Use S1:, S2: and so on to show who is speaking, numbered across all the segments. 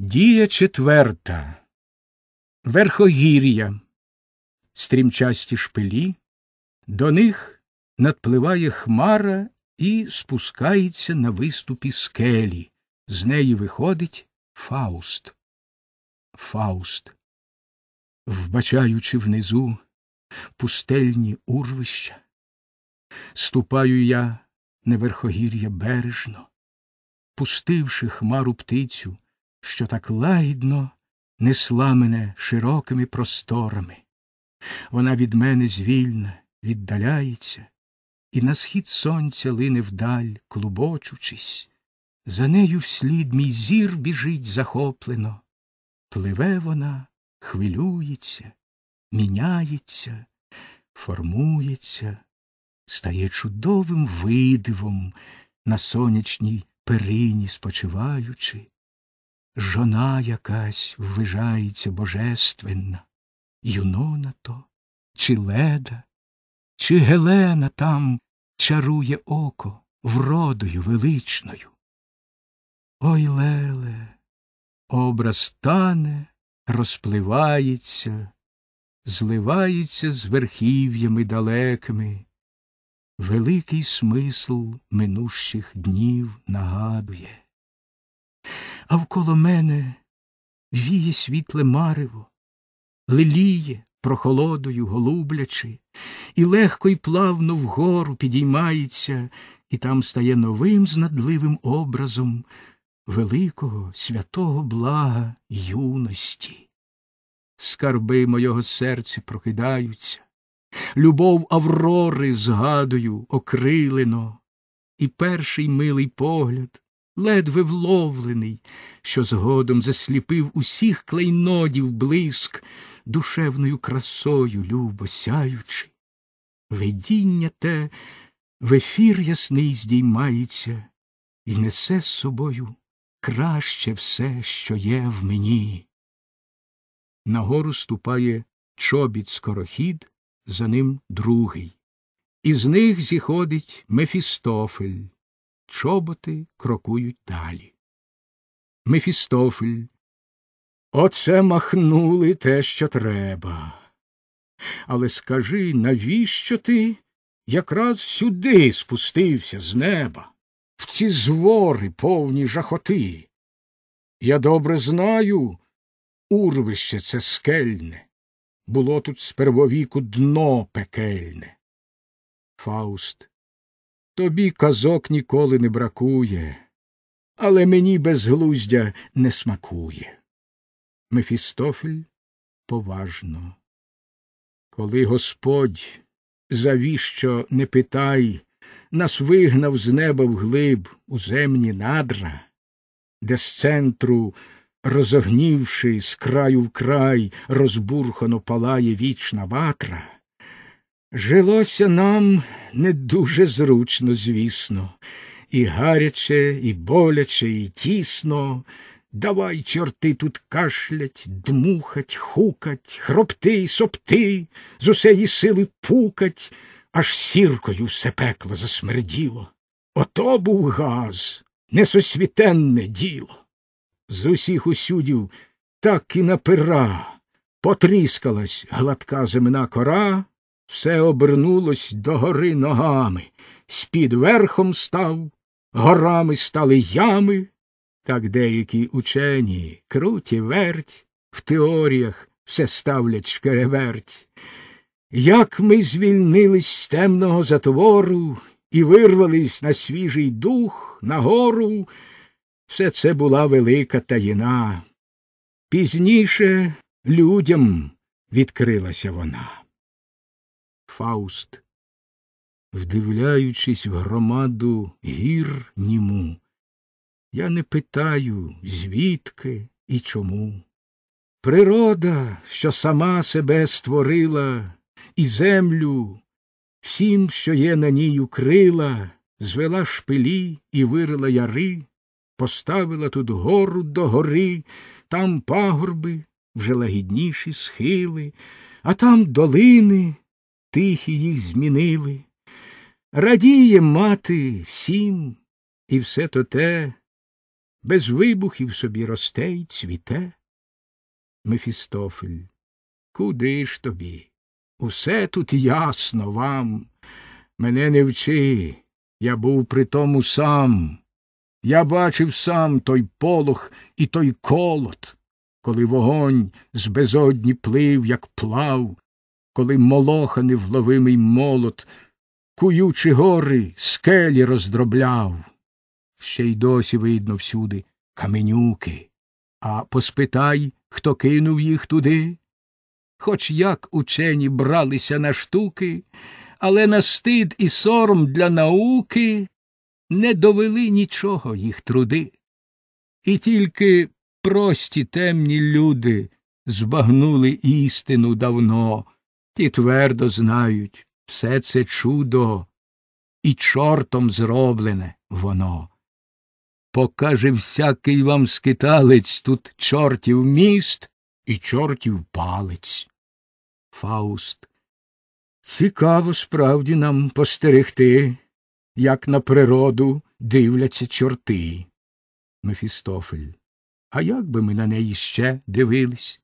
S1: Дія четверта. Верхогір'я. Стрімчасті шпилі. До них надпливає хмара і спускається на виступі скелі. З неї виходить Фауст. Фауст. Вбачаючи внизу пустельні урвища, ступаю я на верхогір'я бережно, пустивши хмару птицю що так лагідно несла мене широкими просторами. Вона від мене звільна віддаляється, і на схід сонця лине вдаль, клубочучись. За нею вслід мій зір біжить захоплено. Пливе вона, хвилюється, міняється, формується, стає чудовим видивом на сонячній перині спочиваючи жона якась ввижається божественна, юнона то, чи леда, чи Гелена там чарує око вродою величною. Ой леле, образ тане, розпливається, зливається з верхів'ями далекими, великий смисл минущих днів нагадує а вколо мене віє світле марево, леліє прохолодою голублячи, і легко й плавно вгору підіймається, і там стає новим знадливим образом великого святого блага юності. Скарби мого серця прокидаються, любов Аврори згадую окрилено, і перший милий погляд ледве вловлений, що згодом засліпив усіх клейнодів блиск, душевною красою любо сяючи. Видіння те в ефір ясний здіймається і несе з собою краще все, що є в мені. Нагору ступає чобіт скорохід, за ним другий. Із них зіходить Мефістофель, чоботи крокують далі. Мефістофель. Оце махнули те, що треба. Але скажи, навіщо ти якраз сюди спустився з неба, в ці звори повні жахоти? Я добре знаю, урвище це скельне, було тут з первовіку дно пекельне. Фауст Тобі казок ніколи не бракує, але мені безглуздя не смакує. Мефістофель поважно. Коли Господь, завіщо не питай, нас вигнав з неба вглиб у земні надра, де з центру, розогнівши з краю в край, розбурхано палає вічна ватра. Жилося нам не дуже зручно, звісно, і гаряче, і боляче, і тісно. Давай, чорти, тут кашлять, дмухать, хукать, хропти й сопти, з усеї сили пукать, аж сіркою все пекло засмерділо. Ото був газ, несосвітенне діло. З усіх усюдів так і напира, потріскалась гладка земна кора все обернулось догори ногами, з-під верхом став, горами стали ями, так деякі учені круті верть, в теоріях все ставлять шкереверть. Як ми звільнились з темного затвору і вирвались на свіжий дух, на гору, все це була велика таїна. Пізніше людям відкрилася вона. Фауст, вдивляючись в громаду гір німу, я не питаю, звідки і чому. Природа, що сама себе створила, і землю, всім, що є на ній укрила, звела шпилі і вирила яри, поставила тут гору до гори, там пагорби, вже лагідніші схили, а там долини тихі їх змінили. Радіє мати всім, і все то те, без вибухів собі росте й цвіте. Мефістофель, куди ж тобі? Усе тут ясно вам. Мене не вчи, я був при тому сам. Я бачив сам той полох і той колот, коли вогонь з безодні плив, як плав, коли молоха невловимий молот, куючи гори, скелі роздробляв. Ще й досі видно всюди каменюки, а поспитай, хто кинув їх туди. Хоч як учені бралися на штуки, але на стид і сором для науки не довели нічого їх труди. І тільки прості темні люди збагнули істину давно, ті твердо знають все це чудо, і чортом зроблене воно. Покаже всякий вам скиталець тут чортів міст і чортів палець. Фауст. Цікаво справді нам постерегти, як на природу дивляться чорти. Мефістофель. А як би ми на неї ще дивились?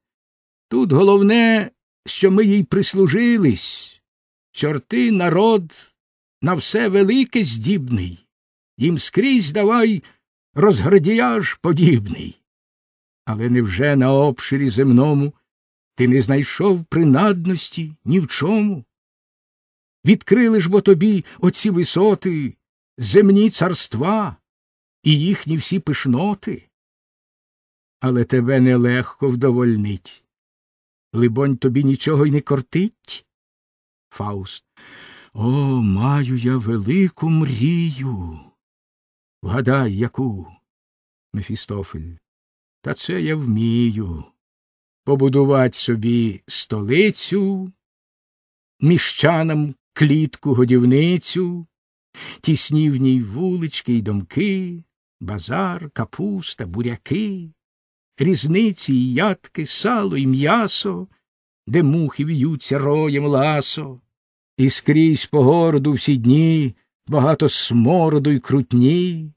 S1: Тут головне, що ми їй прислужились. Чорти народ на все велике здібний, їм скрізь давай розградіяж подібний. Але невже на обширі земному ти не знайшов принадності ні в чому? Відкрили ж бо тобі оці висоти, земні царства і їхні всі пишноти. Але тебе нелегко вдовольнить. Либонь, тобі нічого й не кортить? Фауст. О, маю я велику мрію. Вгадай, яку? Мефістофель. Та це я вмію. Побудувати собі столицю, міщанам клітку годівницю, тісні в ній вулички й домки, базар, капуста, буряки, різниці й ядки, сало й м'ясо, де мухи в'ються роєм ласо, і скрізь по городу всі дні багато смороду й крутні.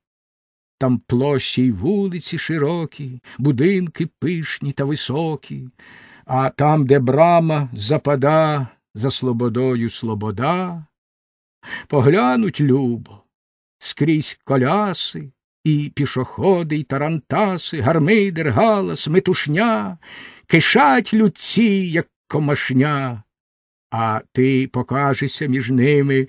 S1: Там площі й вулиці широкі, будинки пишні та високі, а там, де брама запада, за слободою слобода, поглянуть любо, скрізь коляси, і пішоходи, й тарантаси, гармидер, галас, метушня, кишать людці, як комашня, а ти покажешся між ними,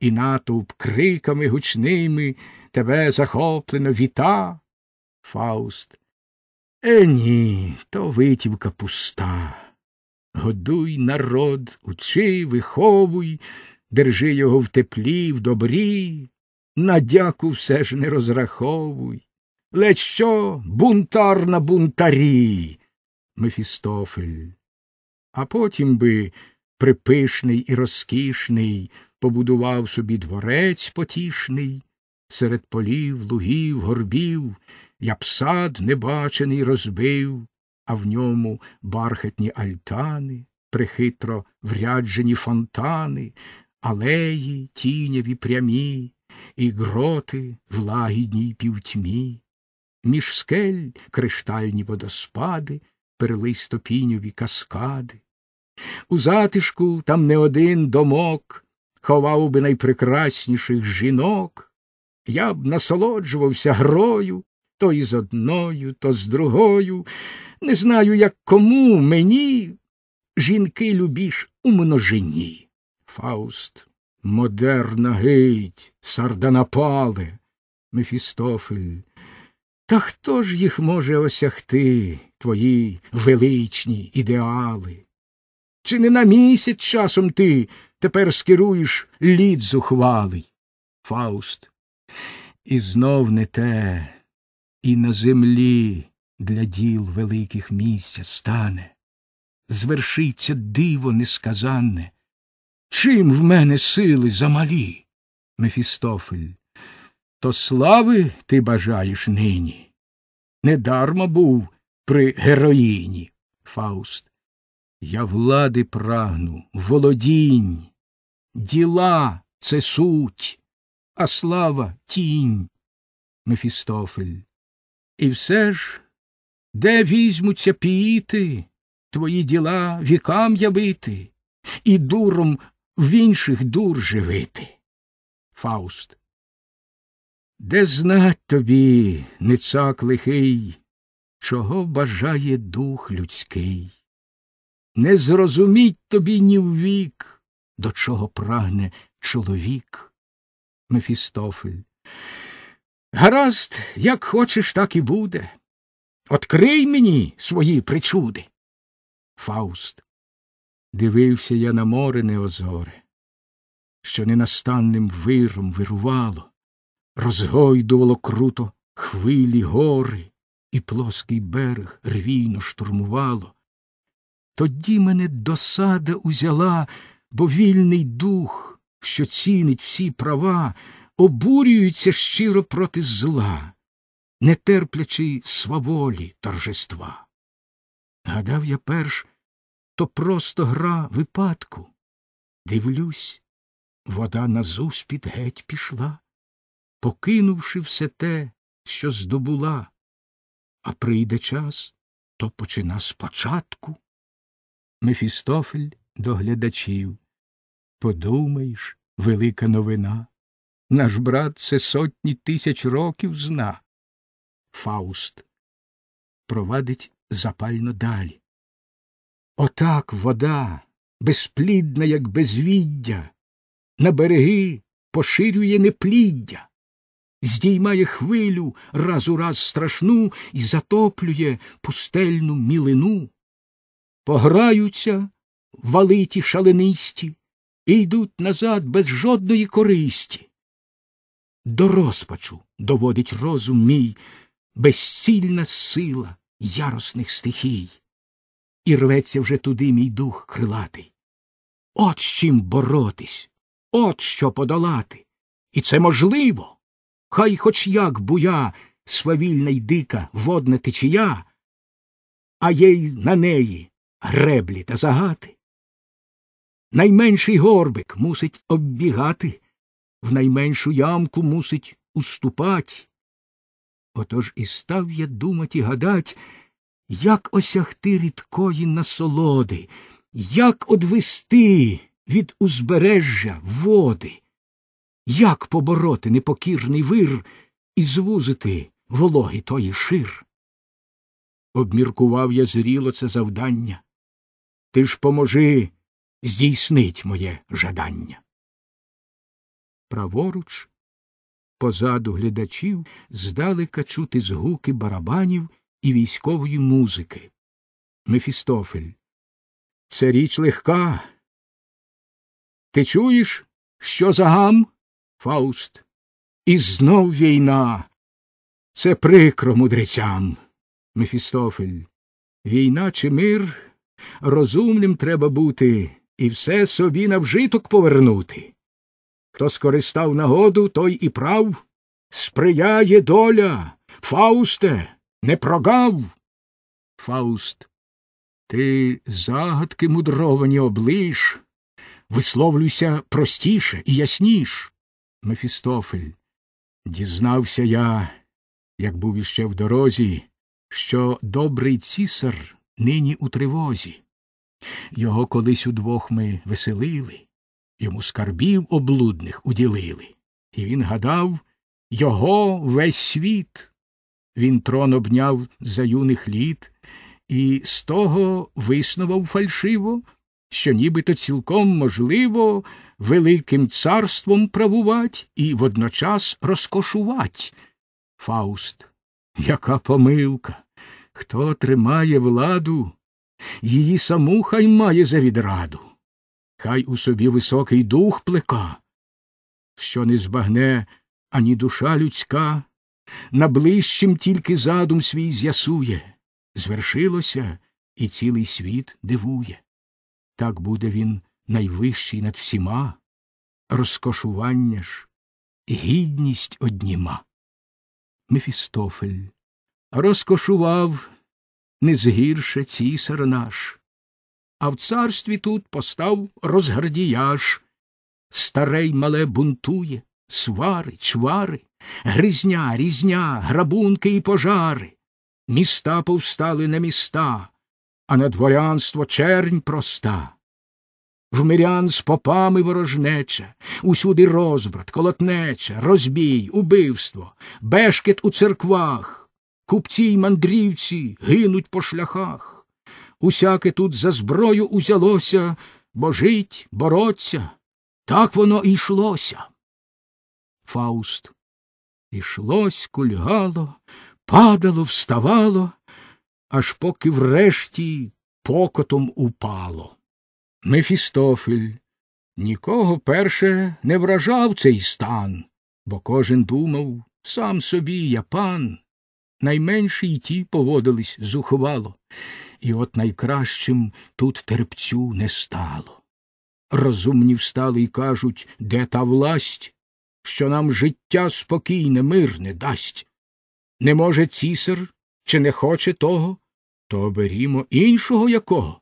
S1: і натовп криками гучними тебе захоплено віта. Фауст. Е, ні, то витівка пуста. Годуй народ, учи, виховуй, держи його в теплі, в добрі, на дяку все ж не розраховуй. Ледь що бунтар на бунтарі. Мефістофель. А потім би припишний і розкішний побудував собі дворець потішний, серед полів, лугів, горбів, я б сад небачений розбив, а в ньому бархатні альтани, прихитро вряджені фонтани, алеї тіняві прямі, і гроти в лагідній півтьмі, між скель криштальні водоспади, перлистопіньові каскади. У затишку там не один домок ховав би найпрекрасніших жінок. Я б насолоджувався грою то із одною, то з другою. Не знаю, як кому мені жінки любіш у множині. Фауст, модерна гить, сарданапале, Мефістофель. Та хто ж їх може осягти, твої величні ідеали? Чи не на місяць часом ти тепер скеруєш лід зухвалий? Фауст. І знов не те, і на землі для діл великих місця стане. Звершиться диво несказанне. Чим в мене сили замалі? Мефістофель. То слави ти бажаєш нині. Недарма був при героїні. Фауст. Я влади прагну, володінь. Діла це суть, а слава тінь. Мефістофель. І все ж, де візьмуться піїти, твої діла вікам явити, і дуром в інших дур живити. Фауст. Де знать тобі, ницак лихий, чого бажає дух людський? Не зрозуміть тобі ні ввік, до чого прагне чоловік. Мефістофель. Гаразд, як хочеш, так і буде. Открий мені свої причуди. Фауст. Дивився я на море неозоре, що ненастанним виром вирувало, розгойдувало круто хвилі гори, і плоский берег рвійно штурмувало. Тоді мене досада узяла, бо вільний дух, що цінить всі права, обурюється щиро проти зла, не терплячи сваволі торжества. Гадав я перш, то просто гра випадку. Дивлюсь, вода назуспід геть пішла, покинувши все те, що здобула, а прийде час, то почина спочатку. Мефістофель до глядачів. Подумаєш, велика новина. Наш брат це сотні тисяч років зна. Фауст провадить запально далі. Отак вода, безплідна, як безвіддя, на береги поширює непліддя, здіймає хвилю раз у раз страшну і затоплює пустельну мілину. Пограються валиті шаленисті і йдуть назад без жодної користі. До розпачу доводить розум мій безцільна сила яросних стихій, і рветься вже туди мій дух крилатий. От з чим боротись, от що подолати, і це можливо. Хай хоч як буя свавільна й дика водна течія, а є й на неї греблі та загати. Найменший горбик мусить оббігати, в найменшу ямку мусить уступать. Отож і став я думать і гадать, як осягти рідкої насолоди, як одвести від узбережжя води, як побороти непокірний вир і звузити вологи тої шир. Обміркував я зріло це завдання. Ти ж поможи здійснить моє жадання. Праворуч, позаду глядачів, здалека чути згуки барабанів і військової музики. Мефістофель. Це річ легка. Ти чуєш, що за гам? Фауст. І знов війна. Це прикро мудрецям. Мефістофель. Війна чи мир розумним треба бути і все собі на вжиток повернути. Хто скористав нагоду, той і прав. Сприяє доля. Фаусте, не прогав. Фауст. Ти загадки мудровані облиш. Висловлюйся простіше і ясніш. Мефістофель. Дізнався я, як був іще в дорозі, що добрий цісар нині у тривозі. Його колись удвох ми веселили, йому скарбів облудних уділили, і він гадав його весь світ. Він трон обняв за юних літ, і з того виснував фальшиво, що нібито цілком можливо великим царством правувать і водночас розкошувать. Фауст, яка помилка! Хто тримає владу, її саму хай має за відраду, хай у собі високий дух плека, що не збагне ані душа людська, на ближчим тільки задум свій з'ясує, звершилося, і цілий світ дивує. Так буде він найвищий над всіма, розкошування ж, гідність одніма. Мефістофель розкошував не згірше цісар наш, а в царстві тут постав розгардіяж, старе й мале бунтує, свари, чвари, гризня, різня, грабунки і пожари. Міста повстали на міста, а на дворянство чернь проста. В мирян з попами ворожнеча, усюди розбрат, колотнеча, розбій, убивство, бешкет у церквах, купці й мандрівці гинуть по шляхах. Усяке тут за зброю узялося, бо жить, бороться, так воно йшлося. Фауст. Ішлось, кульгало, падало, вставало, аж поки врешті покотом упало. Мефістофель нікого перше не вражав цей стан, бо кожен думав сам собі я пан. Найменші й ті поводились зухвало, і от найкращим тут терпцю не стало. Розумні встали й кажуть, де та власть, що нам життя спокійне, мирне дасть. Не може цісар, чи не хоче того, то берімо іншого якого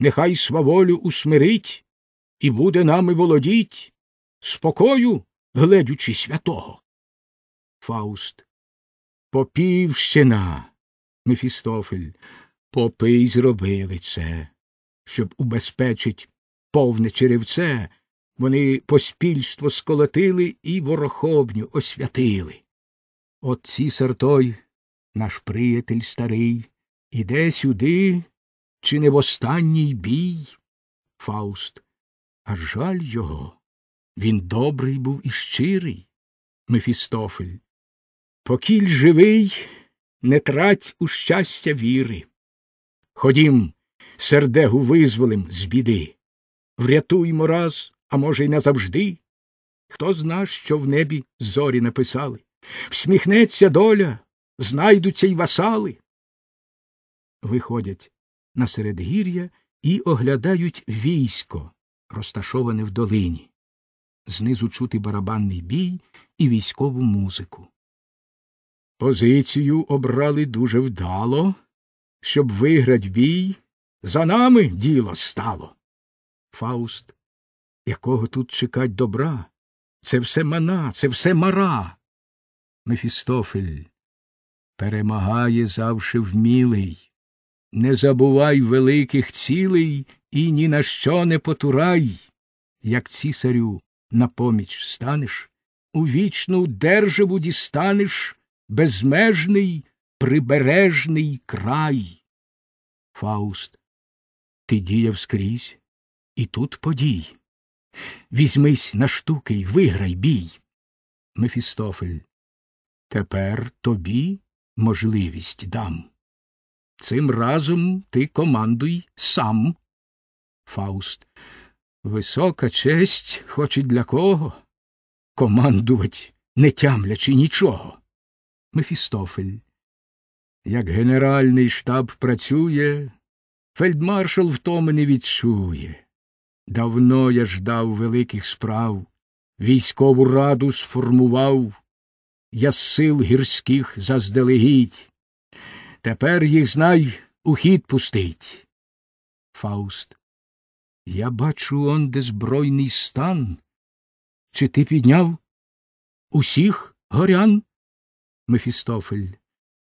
S1: нехай сваволю усмирить і буде нами володіть, спокою, гледючи святого. Фауст. Попівщина. Мефістофель. Попи й зробили це, щоб убезпечить повне черевце, вони поспільство сколотили і ворохобню освятили. От цісар той, наш приятель старий, іде сюди, чи не в останній бій? Фауст. А жаль його. Він добрий був і щирий. Мефістофель. Покіль живий, не трать у щастя віри. Ходім, сердегу визволим з біди. Врятуймо раз, а може, й назавжди. Хто зна, що в небі зорі написали. Всміхнеться доля, знайдуться й васали. Виходять на середгір'я і оглядають військо, розташоване в долині. Знизу чути барабанний бій і військову музику. Позицію обрали дуже вдало, щоб виграть бій, за нами діло стало. Фауст, якого тут чекать добра? Це все мана, це все мара. Мефістофель перемагає завше вмілий. Не забувай великих цілей і ні на що не потурай, як цісарю на поміч станеш, у вічну державу дістанеш безмежний прибережний край. Фауст, ти діяв скрізь, і тут подій. Візьмись на штуки й виграй бій. Мефістофель, тепер тобі можливість дам. Цим разом ти командуй сам. Фауст. Висока честь, хоч і для кого? Командувать, не тямлячи нічого. Мефістофель. Як генеральний штаб працює, фельдмаршал втоми не відчує. Давно я ждав великих справ, військову раду сформував, я сил гірських заздалегідь. Тепер їх знай у хід пустить. Фауст. Я бачу он де збройний стан. Чи ти підняв усіх горян? Мефістофель.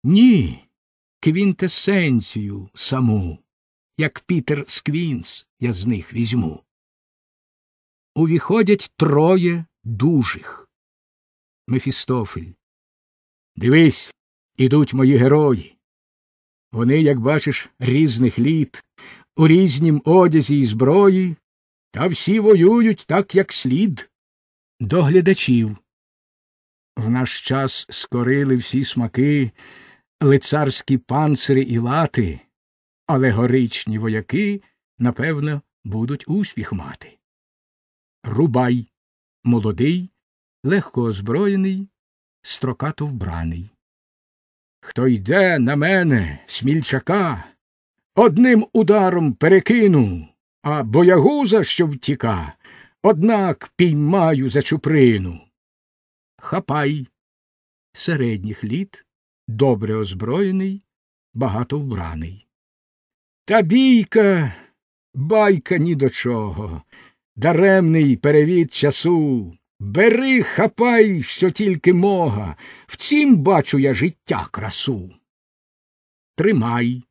S1: Ні. Квінтесенцію саму, як Пітер Сквінс, я з них візьму. Увіходять троє дужих. Мефістофель. Дивись, ідуть мої герої. Вони, як бачиш, різних літ, у різнім одязі і зброї, та всі воюють так, як слід. До глядачів. В наш час скорили всі смаки, лицарські панцири і лати, алегоричні вояки, напевно, будуть успіх мати. Рубай молодий, легко озброєний, строкато вбраний. Хто йде на мене, смільчака, одним ударом перекину, а боягуза, що втіка, однак піймаю за чуприну. Хапай середніх літ, добре озброєний, багато вбраний. Та бійка, байка ні до чого, даремний перевід часу, Бери, хапай, що тільки мога, в цім бачу я життя красу. Тримай.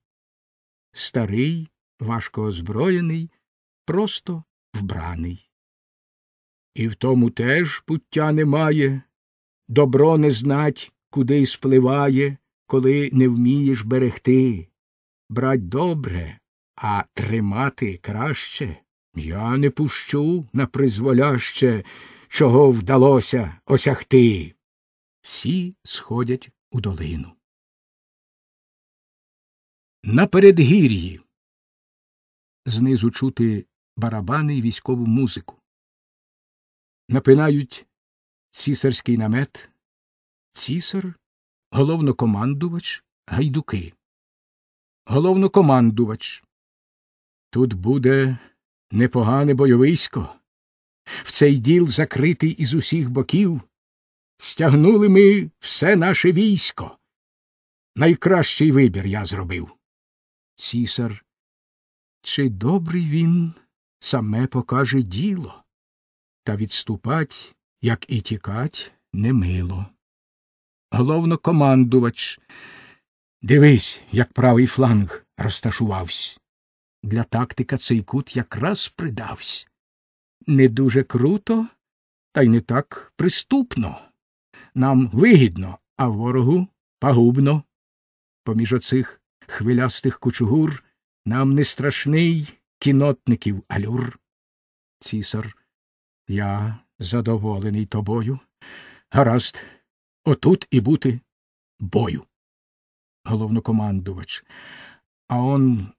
S1: Старий, важко озброєний, просто вбраний. І в тому теж пуття немає, добро не знать, куди спливає, коли не вмієш берегти. Брать добре, а тримати краще. Я не пущу на призволяще, чого вдалося осягти. Всі сходять у долину. На передгір'ї. Знизу чути барабани й військову музику. Напинають цісарський намет, цісар, головнокомандувач, гайдуки. Головнокомандувач. Тут буде непогане бойовисько. В цей діл закритий із усіх боків. Стягнули ми все наше військо. Найкращий вибір я зробив. Цісар. Чи добрий він саме покаже діло, та відступать, як і тікать, немило. Головнокомандувач. Дивись, як правий фланг розташувався. Для тактика цей кут якраз придавсь. Не дуже круто, та й не так приступно. Нам вигідно, а ворогу пагубно. Поміж оцих хвилястих кучугур нам не страшний кінотників алюр. Цісар, я задоволений тобою. Гаразд, отут і бути бою. Головнокомандувач. А он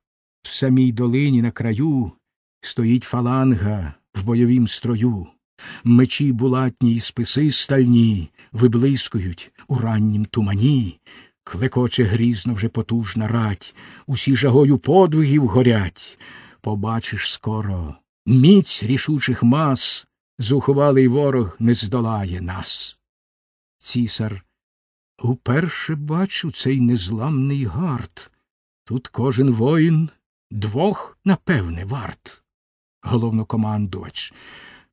S1: в самій долині на краю стоїть фаланга в бойовім строю. Мечі булатні й списи стальні виблискують у раннім тумані. Клекоче грізно вже потужна рать, усі жагою подвигів горять. Побачиш скоро міць рішучих мас, зухвалий ворог не здолає нас. Цісар, уперше бачу цей незламний гард. Тут кожен воїн двох, напевне, варт. Головнокомандувач.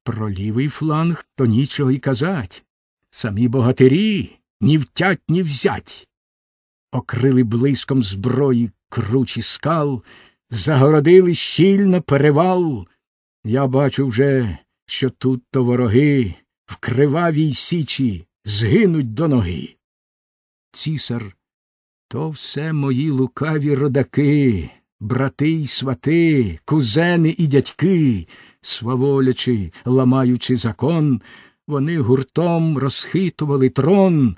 S1: Про лівий фланг то нічого й казать. Самі богатирі ні втять, ні взять. Окрили блиском зброї кручі скал, загородили щільно перевал. Я бачу вже, що тут то вороги в кривавій січі згинуть до ноги. Цісар, то все мої лукаві родаки, брати й свати, кузени і дядьки, сваволячи, ламаючи закон, вони гуртом розхитували трон,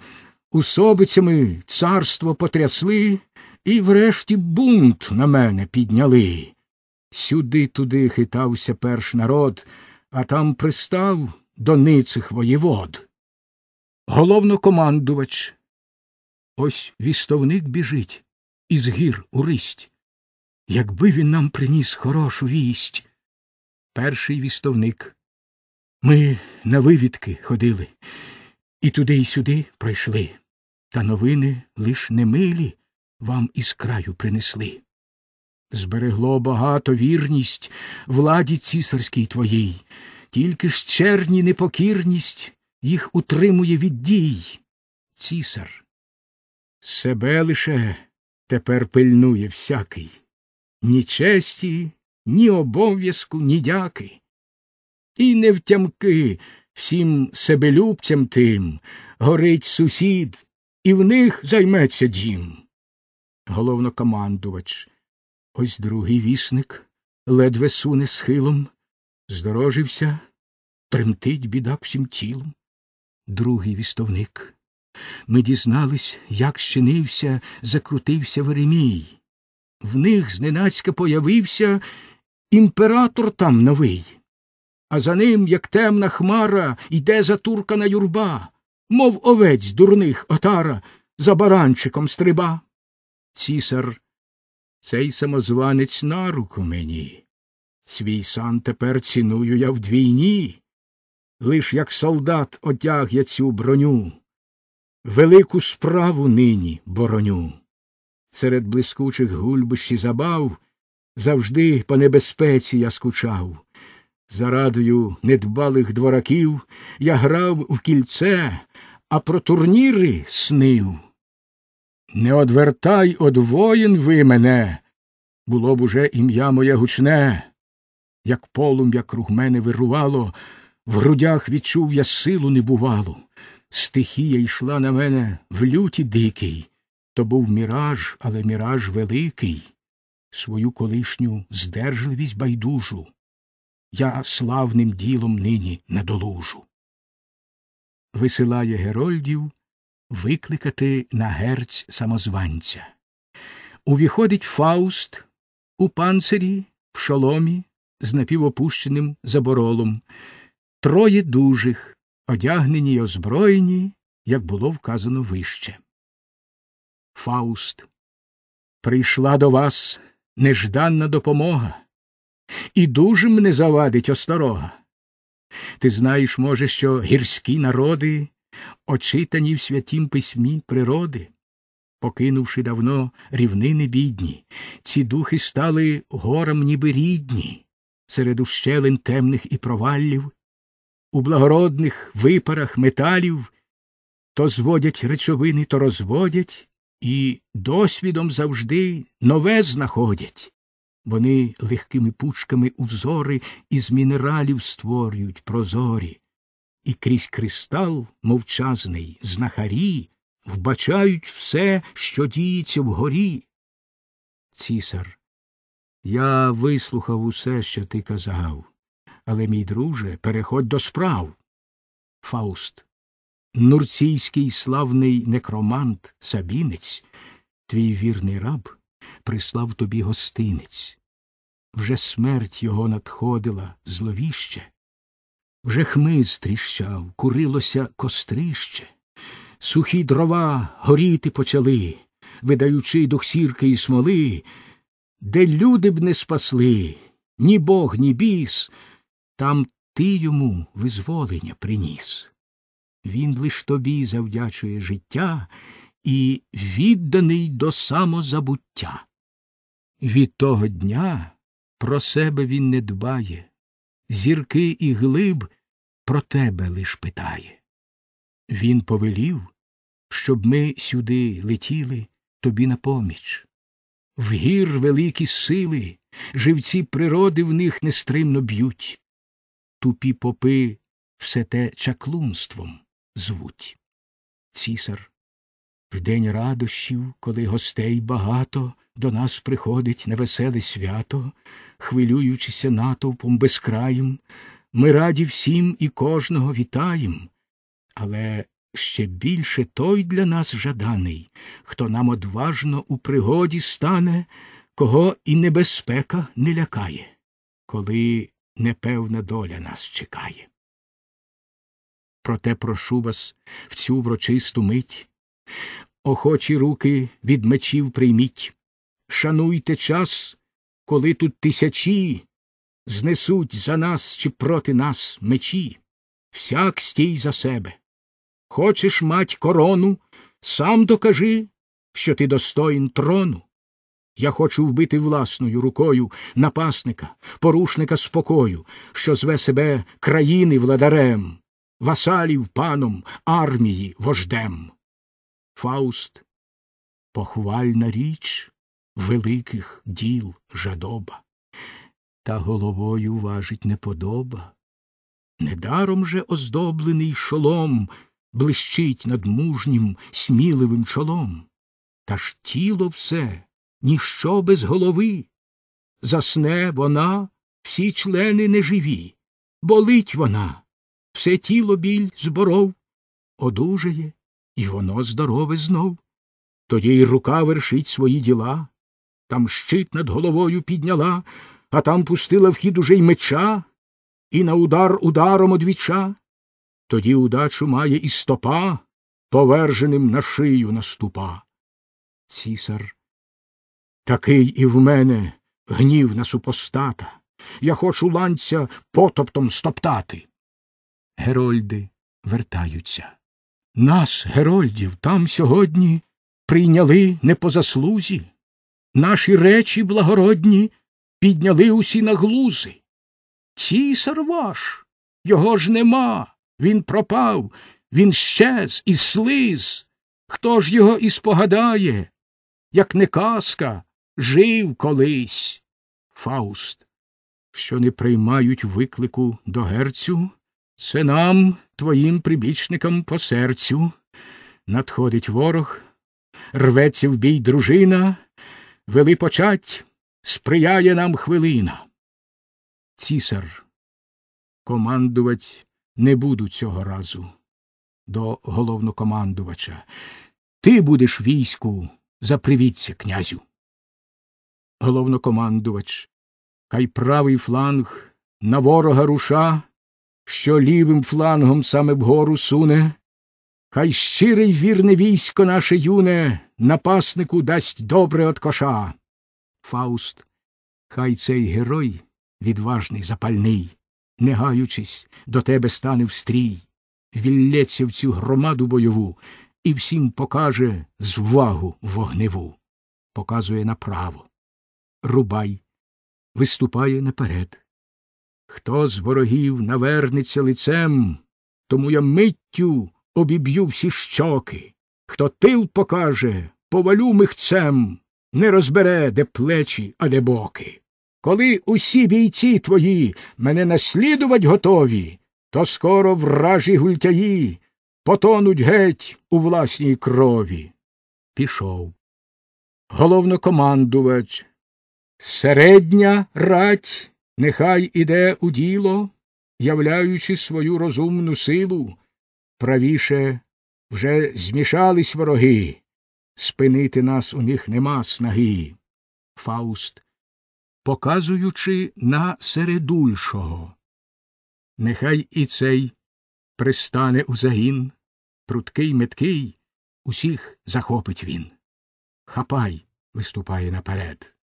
S1: усобицями царство потрясли і врешті бунт на мене підняли. Сюди туди хитався перш народ, а там пристав до ницих воєвод. Головнокомандувач. Ось вістовник біжить із гір у ристь. Якби він нам приніс хорошу вість. Перший вістовник. Ми на вивідки ходили, і туди й сюди пройшли, та новини лиш немилі вам із краю принесли. Зберегло багато вірність владі цісарській твоїй, тільки ж черні непокірність їх утримує від дій. Цісар. Себе лише тепер пильнує всякий. Ні честі, ні обов'язку, ні дяки. І не втямки всім себелюбцям тим горить сусід, і в них займеться дім. Головнокомандувач. Ось другий вісник ледве суне схилом, здорожився, тремтить бідак всім тілом. Другий вістовник. Ми дізнались, як щинився, закрутився Веремій. В них зненацька появився імператор там новий, а за ним, як темна хмара, йде затуркана юрба, мов овець дурних отара, за баранчиком стриба. Цісар, цей самозванець на руку мені. Свій сан тепер ціную я вдвійні, лиш як солдат одяг я цю броню. Велику справу нині бороню. Серед блискучих гульбищ і забав завжди по небезпеці я скучав. За радою недбалих двораків я грав в кільце, а про турніри снив. Не одвертай од воїн ви мене, було б уже ім'я моє гучне, як полум'я круг мене вирувало, в грудях відчув я силу небувалу. Стихія йшла на мене в люті дикий, то був міраж, але міраж великий, свою колишню здержливість байдужу. Я славним ділом нині надолужу. Висилає Герольдів викликати на герць самозванця. Увіходить Фауст у панцирі, в шоломі, з напівопущеним заборолом, троє дужих, одягнені й озброєні, як було вказано вище. Фауст. Прийшла до вас нежданна допомога, і дужим не завадить осторога. Ти знаєш, може, що гірські народи, очитані в святім письмі природи, покинувши давно рівнини бідні, ці духи стали горам ніби рідні, серед ущелин темних і проваллів, у благородних випарах металів то зводять речовини, то розводять, і досвідом завжди нове знаходять. Вони легкими пучками узори із мінералів створюють прозорі, і крізь кристал мовчазний знахарі вбачають все, що діється вгорі. Цісар, я вислухав усе, що ти казав, але, мій друже, переходь до справ. Фауст, нурційський славний некромант, сабінець, твій вірний раб прислав тобі гостинець. Вже смерть його надходила зловіще, вже хмиз тріщав, курилося кострище, сухі дрова горіти почали, видаючи дух сірки і смоли, де люди б не спасли, ні бог, ні біс, там ти йому визволення приніс. Він лиш тобі завдячує життя і відданий до самозабуття. Від того дня про себе він не дбає, зірки і глиб про тебе лиш питає. Він повелів, щоб ми сюди летіли тобі на поміч. В гір великі сили, живці природи в них нестримно б'ють, тупі попи все те чаклунством звуть. Цісар, в день радощів, коли гостей багато, до нас приходить невеселе свято, хвилюючися натовпом безкраїм, ми раді всім і кожного вітаєм, але ще більше той для нас жаданий, хто нам одважно у пригоді стане, кого і небезпека не лякає, коли непевна доля нас чекає. Проте прошу вас в цю врочисту мить, охочі руки від мечів прийміть, шануйте час, коли тут тисячі знесуть за нас чи проти нас мечі, всяк стій за себе. Хочеш мать корону, сам докажи, що ти достоїн трону. Я хочу вбити власною рукою напасника, порушника спокою, що зве себе країни владарем, васалів паном, армії вождем. Фауст похвальна річ великих діл жадоба, та головою важить неподоба. Недаром же оздоблений шолом блищить над мужнім, сміливим чолом. Та ж тіло все, ніщо без голови. Засне вона, всі члени неживі, болить вона, все тіло біль зборов, одужає, і воно здорове знов. Тоді й рука вершить свої діла, там щит над головою підняла, а там пустила в хід уже й меча, і на удар ударом одвіча. Тоді удачу має і стопа, поверженим на шию наступа. Цісар, такий і в мене гнів на супостата. Я хочу ланця потоптом стоптати. Герольди вертаються. Нас, Герольдів, там сьогодні прийняли не по заслузі. Наші речі благородні підняли усі на глузи. Цісар ваш. Його ж нема. Він пропав, він щез і слиз. Хто ж його і спогадає? Як не казка, жив колись. Фауст, що не приймають виклику до герцю, це нам, твоїм прибічникам по серцю. Надходить ворог, рветься в бій дружина, вели почать, сприяє нам хвилина. Цісар, командувать не буду цього разу до головнокомандувача. Ти будеш війську за привітця, князю. Головнокомандувач, хай правий фланг на ворога руша, що лівим флангом саме вгору суне, хай щире й вірне військо наше юне напаснику дасть добре от коша. Фауст, хай цей герой, відважний, запальний, не гаючись, до тебе стане в стрій, віллється в цю громаду бойову і всім покаже звагу вогневу, показує направо. Рубай виступає наперед. Хто з ворогів навернеться лицем, тому я миттю обіб'ю всі щоки. Хто тил покаже, повалю михцем, не розбере, де плечі, а де боки. Коли усі бійці твої мене наслідувать готові, то скоро вражі гультяї потонуть геть у власній крові. Пішов. Головнокомандувач. Середня рать нехай іде у діло, являючи свою розумну силу. Правіше вже змішались вороги, спинити нас у них нема снаги. Фауст, показуючи на середульшого. Нехай і цей пристане у загін, пруткий меткий, усіх захопить він. Хапай виступає наперед.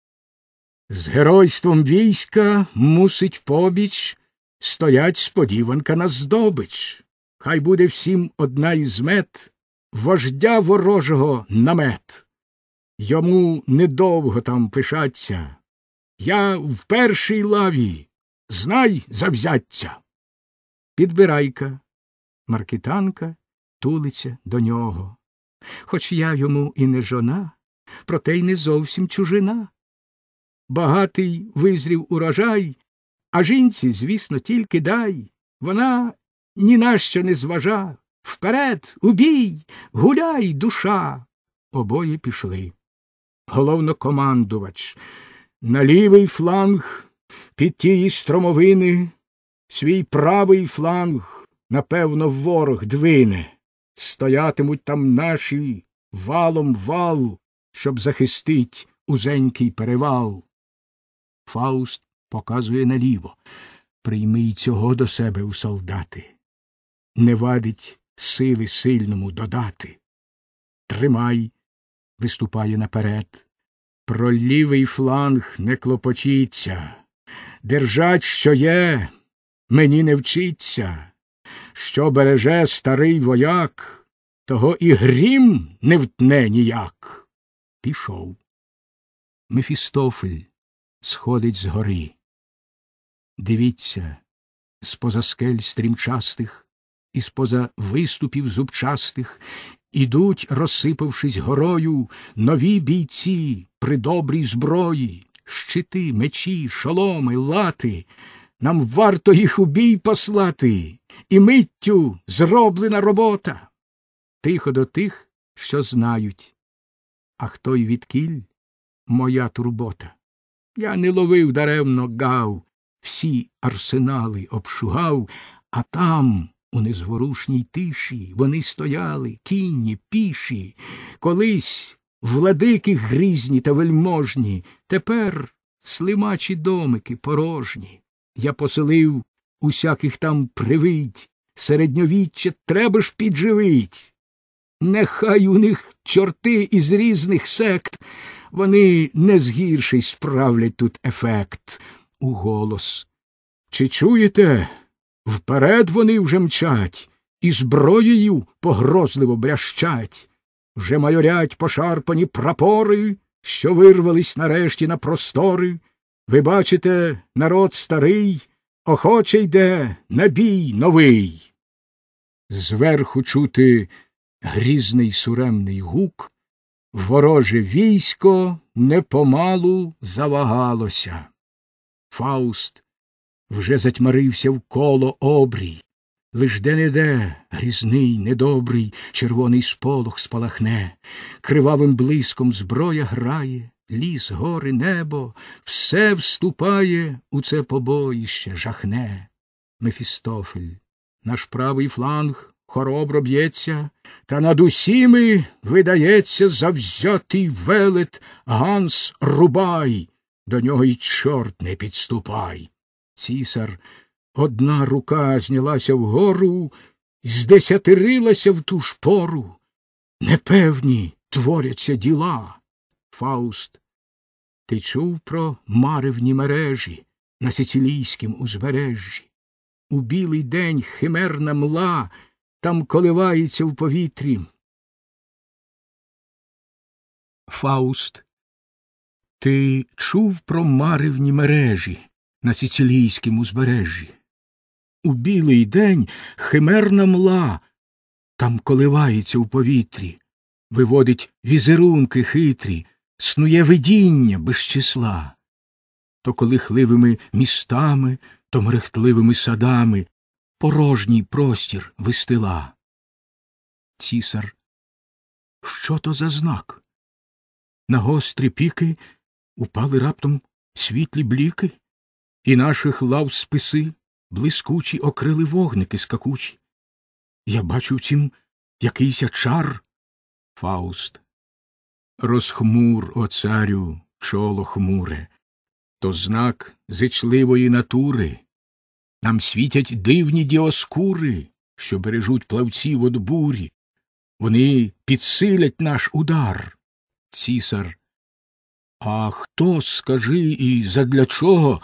S1: З геройством війська мусить побіч стоять сподіванка на здобич. Хай буде всім одна із мет вождя ворожого намет. Йому недовго там пишаться. Я в першій лаві, знай завзяться. Підбирайка, маркітанка тулиться до нього. Хоч я йому і не жона, проте й не зовсім чужина. Багатий визрів урожай, а жінці, звісно, тільки дай. Вона ні на що не зважа. Вперед, убій, гуляй, душа. Обоє пішли. Головнокомандувач. На лівий фланг під тії стромовини, свій правий фланг, напевно, ворог двине. Стоятимуть там наші валом вал, щоб захистить узенький перевал. Фауст показує наліво. Прийми й цього до себе у солдати. Не вадить сили сильному додати. Тримай, виступає наперед. Про лівий фланг не клопочіться. Держать, що є, мені не вчиться. Що береже старий вояк, того і грім не втне ніяк. Пішов. Мефістофель сходить з гори. Дивіться, з поза скель стрімчастих, і з поза виступів зубчастих ідуть, розсипавшись горою, нові бійці при добрій зброї, щити, мечі, шоломи, лати. Нам варто їх у бій послати, і миттю зроблена робота. Тихо до тих, що знають. А хто й відкіль моя турбота. Я не ловив даремно гав, всі арсенали обшугав, а там, у незворушній тиші, вони стояли, кінні, піші, колись владики грізні та вельможні, тепер слимачі домики порожні. Я поселив усяких там привидь, середньовіччя треба ж підживить. Нехай у них чорти із різних сект, вони не згірший справлять тут ефект у голос. Чи чуєте? Вперед вони вже мчать, і зброєю погрозливо брящать. Вже майорять пошарпані прапори, що вирвались нарешті на простори. Ви бачите, народ старий, охоче йде набій новий. Зверху чути грізний суремний гук, вороже військо непомалу завагалося. Фауст вже затьмарився в коло обрій, лиш де не де грізний, недобрий, червоний сполох спалахне, кривавим блиском зброя грає, ліс, гори, небо, все вступає у це побоїще, жахне. Мефістофель, наш правий фланг хоробро б'ється, та над усіми видається завзятий велет Ганс Рубай, до нього й чорт не підступай. Цісар одна рука знялася вгору, здесятирилася в ту ж пору. Непевні творяться діла. Фауст, ти чув про маревні мережі на сицилійськім узбережжі? У білий день химерна мла там коливається в повітрі. Фауст, ти чув про маревні мережі на сицилійськім узбережжі? У білий день химерна мла там коливається в повітрі, виводить візерунки хитрі, снує видіння без числа. То колихливими містами, то мерехтливими садами порожній простір вистила. Цісар, що то за знак? На гострі піки упали раптом світлі бліки, і наших лав списи блискучі окрили вогники скакучі. Я бачу в цім якийся чар. Фауст. Розхмур, о царю, чоло хмуре, то знак зичливої натури. Нам світять дивні діоскури, що бережуть плавців од бурі. Вони підсилять наш удар. Цісар. А хто, скажи, і задля чого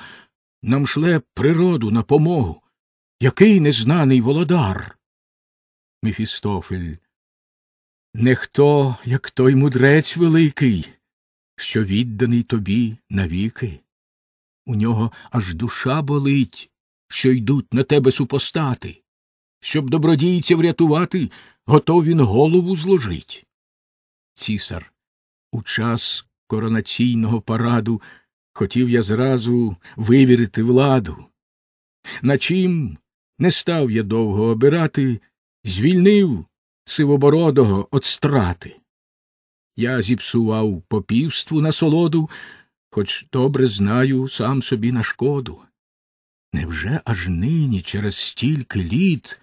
S1: нам шле природу на помогу? Який незнаний володар? Мефістофель. Не хто, як той мудрець великий, що відданий тобі навіки. У нього аж душа болить, що йдуть на тебе супостати. Щоб добродійця врятувати, готов він голову зложить. Цісар, у час коронаційного параду хотів я зразу вивірити владу. На чим не став я довго обирати, звільнив сивобородого от страти. Я зіпсував попівству насолоду, хоч добре знаю сам собі на шкоду. Невже аж нині через стільки літ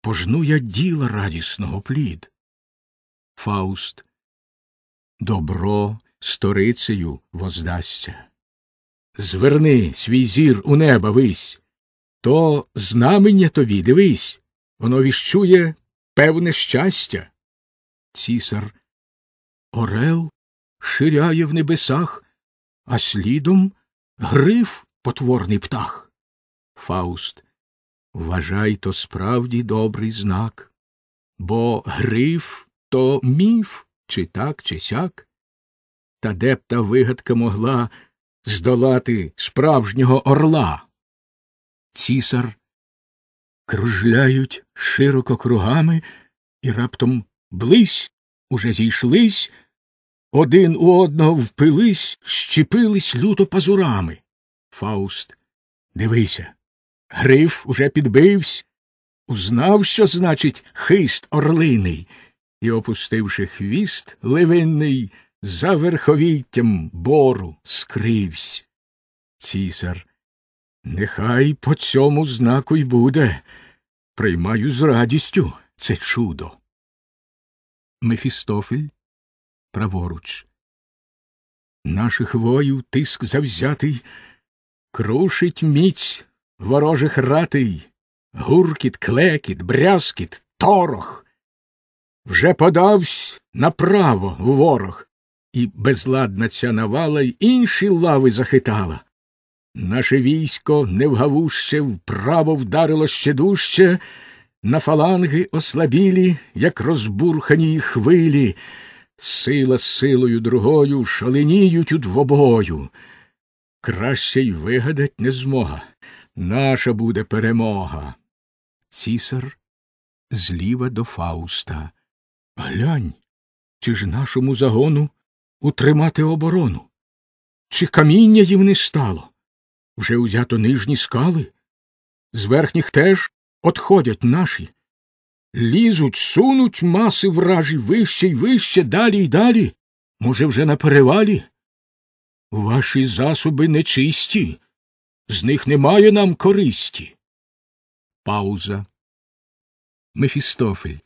S1: пожну я діла радісного плід? Фауст. Добро сторицею воздасться. Зверни свій зір у неба вись, то знамення тобі дивись, воно віщує певне щастя. Цісар. Орел ширяє в небесах, а слідом гриф потворний птах. Фауст. Вважай то справді добрий знак, бо гриф то міф, чи так, чи сяк. Та де б та вигадка могла здолати справжнього орла? Цісар кружляють широко кругами і раптом близь уже зійшлись, один у одного впились, щепились люто пазурами. Фауст. Дивися. Гриф уже підбивсь, узнав, що значить хист орлиний, і, опустивши хвіст ливинний, за верховіттям бору скривсь. Цісар. Нехай по цьому знаку й буде. Приймаю з радістю це чудо. Мефістофель праворуч. Наших воїв тиск завзятий, крушить міць ворожих ратий, гуркіт, клекіт, брязкіт, торох. Вже подавсь направо ворог, і безладна ця навала й інші лави захитала. Наше військо невгавуще вправо вдарило ще дужче, на фаланги ослабілі, як розбурхані хвилі, сила силою другою шаленіють у двобою. Краще й вигадать не змога. Наша буде перемога. Цісар зліва до Фауста. Глянь, чи ж нашому загону утримати оборону? Чи каміння їм не стало? Вже узято нижні скали, з верхніх теж отходять наші. Лізуть, сунуть маси вражі вище й вище, далі й далі. Може, вже на перевалі? Ваші засоби нечисті, з них немає нам користі. Пауза. Мефістофель.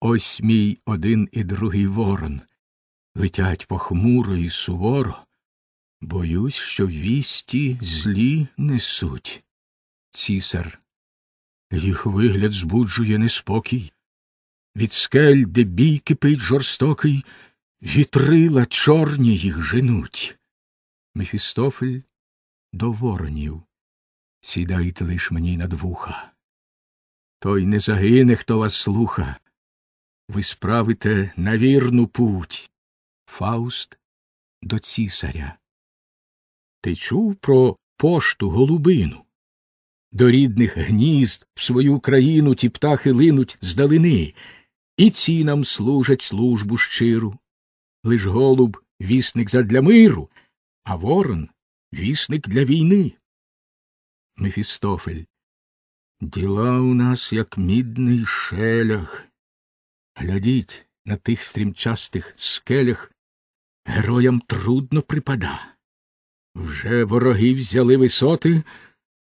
S1: Ось мій один і другий ворон. Летять похмуро і суворо. Боюсь, що вісті злі несуть. Цісар. Їх вигляд збуджує неспокій. Від скель, де бій кипить жорстокий, вітрила чорні їх женуть. Мефістофель до воронів. Сідайте лиш мені над вуха. Той не загине, хто вас слуха. Ви справите на вірну путь. Фауст до цісаря. Ти чув про пошту голубину? До рідних гнізд в свою країну ті птахи линуть здалини, і ці нам служать службу щиру. Лиш голуб вісник задля миру, а ворон вісник для війни. Мефістофель. Діла у нас, як мідний шелях. Глядіть на тих стрімчастих скелях, героям трудно припада. Вже вороги взяли висоти,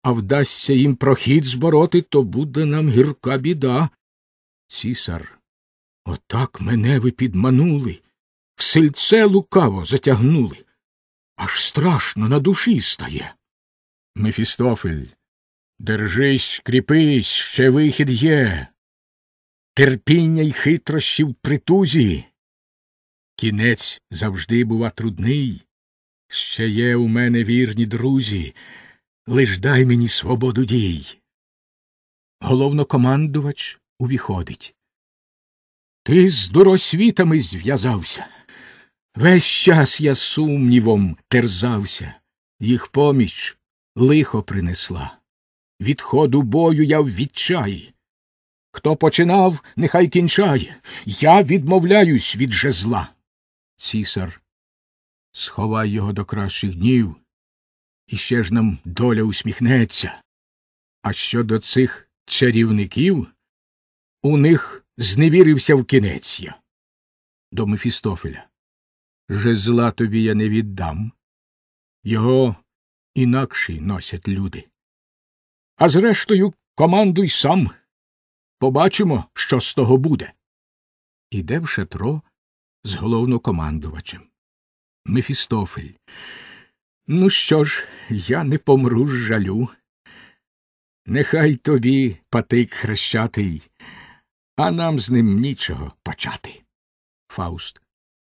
S1: а вдасться їм прохід збороти, то буде нам гірка біда. Цісар, отак мене ви підманули, в сильце лукаво затягнули. Аж страшно на душі стає. Мефістофель, держись, кріпись, ще вихід є. Терпіння й хитрощі в притузі. Кінець завжди бува трудний. Ще є у мене вірні друзі, лиш дай мені свободу дій. Головнокомандувач увіходить. Ти з дуросвітами зв'язався. Весь час я сумнівом терзався, їх поміч лихо принесла. Від ходу бою я в відчаї. Хто починав, нехай кінчає. Я відмовляюсь від жезла. Цісар сховай його до кращих днів, і ще ж нам доля усміхнеться. А щодо цих чарівників, у них зневірився в кінець я. До Мефістофеля. Жезла тобі я не віддам. Його інакші носять люди. А зрештою, командуй сам. Побачимо, що з того буде. Іде в шатро з головнокомандувачем. Мефістофель. Ну що ж, я не помру з жалю. Нехай тобі патик хрещатий, а нам з ним нічого почати. Фауст.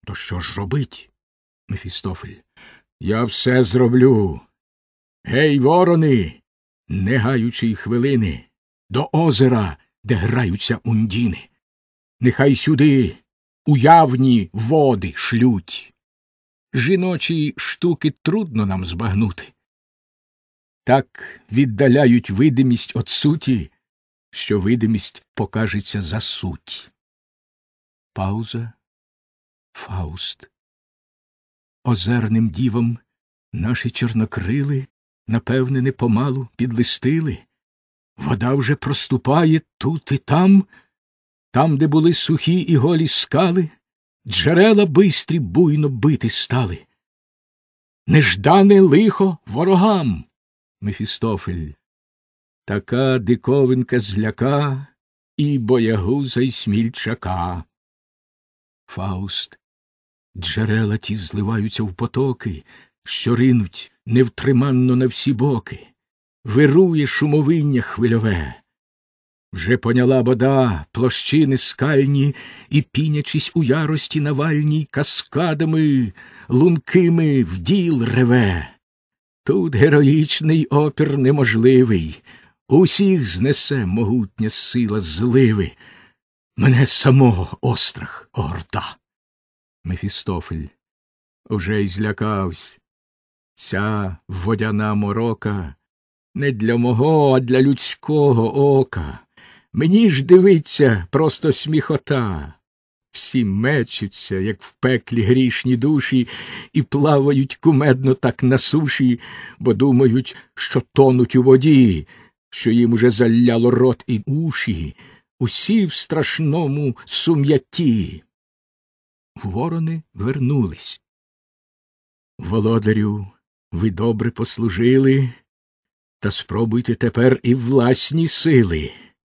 S1: То що ж робить? Мефістофель. Я все зроблю. Гей, ворони, не гаючи хвилини, до озера, де граються ундіни. Нехай сюди уявні води шлють. Жіночі штуки трудно нам збагнути. Так віддаляють видимість от суті, що видимість покажеться за суть. Пауза. Фауст. Озерним дівам наші чорнокрили, напевне, не помалу підлистили. Вода вже проступає тут і там, там, де були сухі і голі скали, джерела бистрі буйно бити стали. Неждане лихо ворогам. Мефістофель. Така диковинка зляка і боягуза й смільчака. Фауст. Джерела ті зливаються в потоки, що ринуть невтриманно на всі боки. Вирує шумовиння хвильове. Вже поняла вода площини скальні і, пінячись у ярості навальній, каскадами лункими вділ реве. Тут героїчний опір неможливий, усіх знесе могутня сила зливи. Мене самого острах огорта. Мефістофель уже й злякавсь. Ця водяна морока Не для мого, а для людського ока. Мені ж дивиться просто сміхота. Всі мечуться, як в пеклі грішні душі, і плавають кумедно так на суші, бо думають, що тонуть у воді, що їм уже заляло рот і уші, усі в страшному сум'ятті. Ворони вернулись. Володарю, ви добре послужили, та спробуйте тепер і власні сили.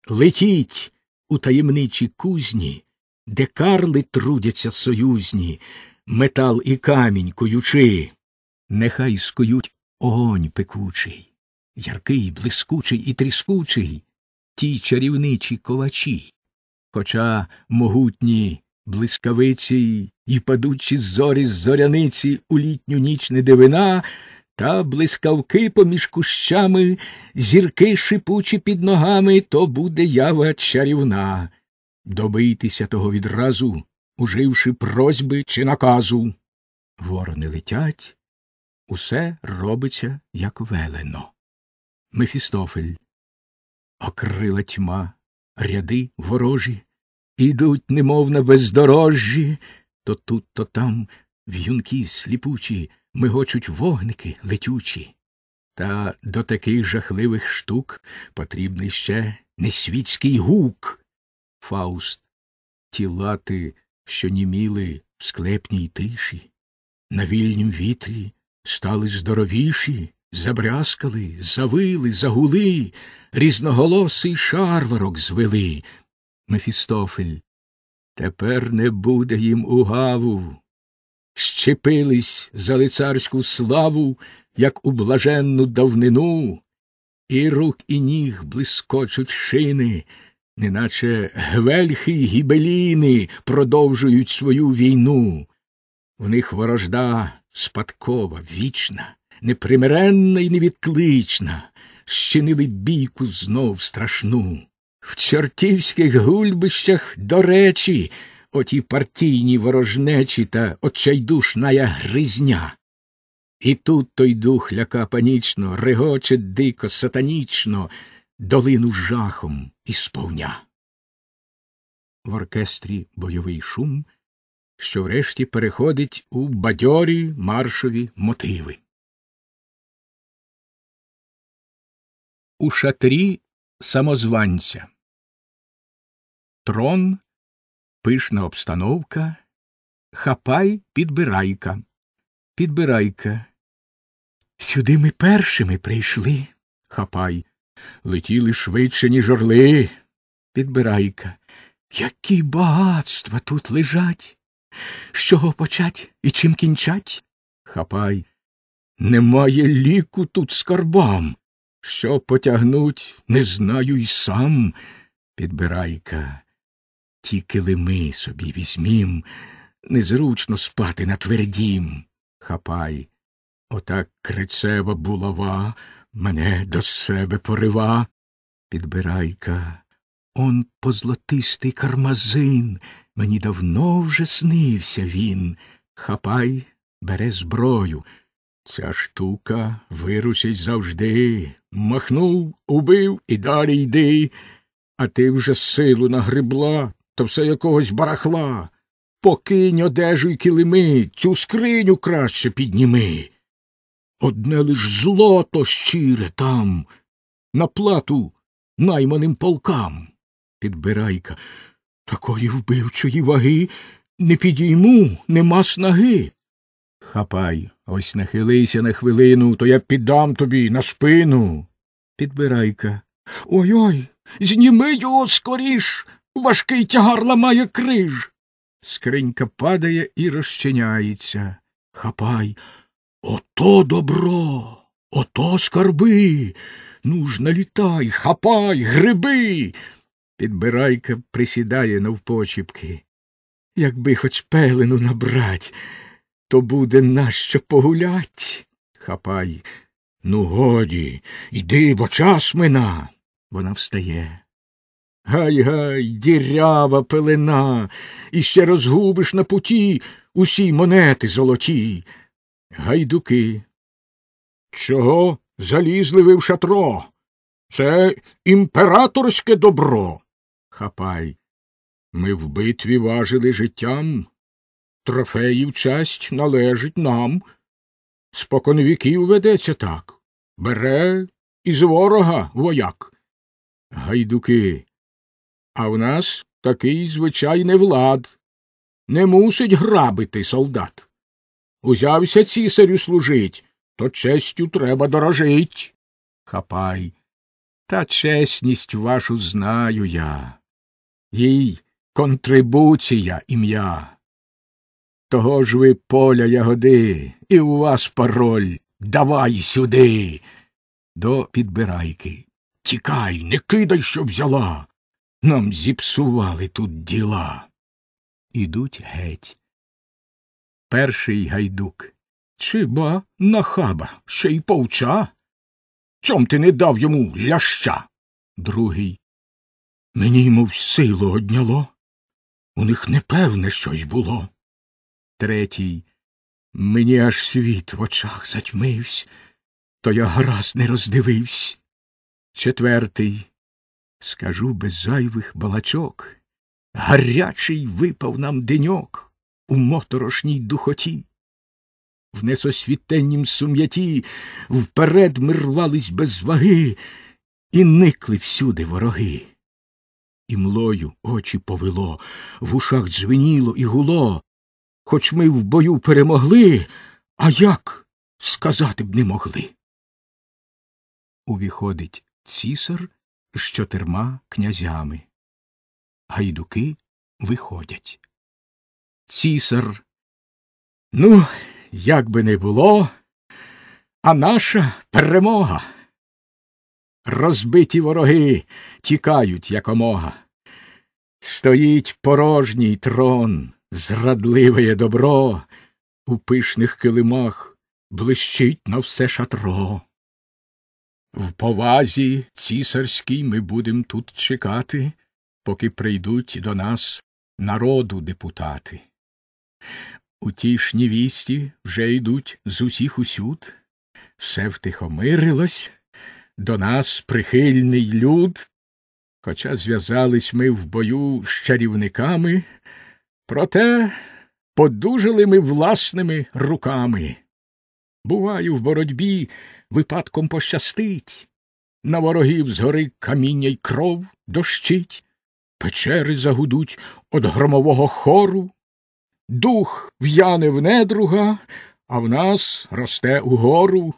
S1: Летіть у таємничі кузні, де карли трудяться союзні, метал і камінь куючи, нехай скують огонь пекучий, яркий, блискучий і тріскучий, ті чарівничі ковачі, хоча могутні блискавиці і падучі зорі з зоряниці у літню ніч не дивина, та блискавки поміж кущами, зірки шипучі під ногами, то буде ява чарівна. Добийтеся того відразу, уживши просьби чи наказу. Ворони летять, усе робиться, як велено. Мефістофель. Окрила тьма, ряди ворожі, ідуть, немов на бездорожжі, то тут, то там в'юнки сліпучі, мигочуть вогники летючі. Та до таких жахливих штук потрібний ще несвітський гук. Фауст, ті лати, що німіли в склепній тиші, на вільнім вітрі стали здоровіші, забрязкали, завили, загули, різноголосий шарварок звели. Мефістофель, тепер не буде їм угаву. Щепились за лицарську славу, як у блаженну давнину, і рук і ніг блискочуть шини, неначе гвельхи й гібеліни продовжують свою війну. В них ворожда спадкова, вічна, непримиренна і невідклична, щинили бійку знов страшну. В чортівських гульбищах, до речі, оті партійні ворожнечі та отчайдушная гризня. І тут той дух ляка панічно, регоче дико, сатанічно, долину жахом і сповня. В оркестрі бойовий шум, що врешті переходить у бадьорі маршові мотиви. У шатрі самозванця. Трон, пишна обстановка, хапай підбирайка. Підбирайка. Сюди ми першими прийшли. Хапай. Летіли швидше, ніж орли. Підбирайка. Які багатства тут лежать. З чого почать і чим кінчать? Хапай. Немає ліку тут скарбам. Що потягнуть, не знаю й сам. Підбирайка. Ті килими собі візьмім, незручно спати на твердім. Хапай. Отак крицева булава мене до себе порива. Підбирайка. Он позлотистий кармазин. Мені давно вже снився він. Хапай, бере зброю. Ця штука вирусить завжди. Махнув, убив і далі йди. А ти вже силу нагребла, то все якогось барахла. Покинь одежу й килими, цю скриню краще підніми. Одне лиш злото щире там, на плату найманим полкам. Підбирайка. Такої вбивчої ваги не підійму, нема снаги. Хапай, ось нахилися на хвилину, то я піддам тобі на спину. Підбирайка. Ой ой, зніми його скоріш. Важкий тягар ламає криж. Скринька падає і розчиняється. Хапай. Ото добро, ото скарби. Ну ж налітай, хапай, гриби. Підбирайка присідає навпочіпки. Якби хоч пелену набрать, то буде нащо погулять. Хапай. Ну, годі, іди, бо час мина. Вона встає. Гай гай, дірява пелена, і ще розгубиш на путі усі монети золоті. Гайдуки. Чого
S2: залізли ви в шатро. Це імператорське добро.
S1: Хапай. Ми в битві важили життям. Трофеїв часть належить нам. Спокон віків ведеться так. Бере із ворога вояк. Гайдуки. А в нас такий звичайний влад. Не мусить грабити солдат. Узявся цісарю служить, то честю треба дорожить. Хапай. Та чесність вашу знаю я. Їй контрибуція ім'я. Того ж ви поля ягоди, і у вас пароль. Давай сюди. До підбирайки. Тікай, не кидай, що взяла. Нам зіпсували тут діла. Ідуть геть. Перший гайдук. Чи ба нахаба, ще й повча? Чом ти не дав йому ляща? Другий. Мені, мов силу одняло. У них непевне щось було. Третій. Мені аж світ в очах затьмивсь, то я гаразд не роздививсь. Четвертий. Скажу без зайвих балачок. Гарячий випав нам деньок у моторошній духоті. В несосвітеннім сум'яті вперед ми рвались без ваги, і никли всюди вороги. І млою очі повело, в ушах дзвеніло і гуло. Хоч ми в бою перемогли, а як сказати б не могли. Увіходить цісар з чотирма князями. Гайдуки виходять. Цісар. Ну, як би не було, а наша перемога. Розбиті вороги тікають якомога. Стоїть порожній трон, зрадливе добро, у пишних килимах блищить на все шатро. В повазі цісарській ми будем тут чекати, поки прийдуть до нас народу депутати. У тій ж невісті вже йдуть з усіх усюд, все втихомирилось, до нас прихильний люд, хоча зв'язались ми в бою з чарівниками, проте подужали ми власними руками. Буваю, в боротьбі випадком пощастить, на ворогів згори каміння й кров дощить, печери загудуть од громового хору, дух в'яне в недруга, а в нас росте угору.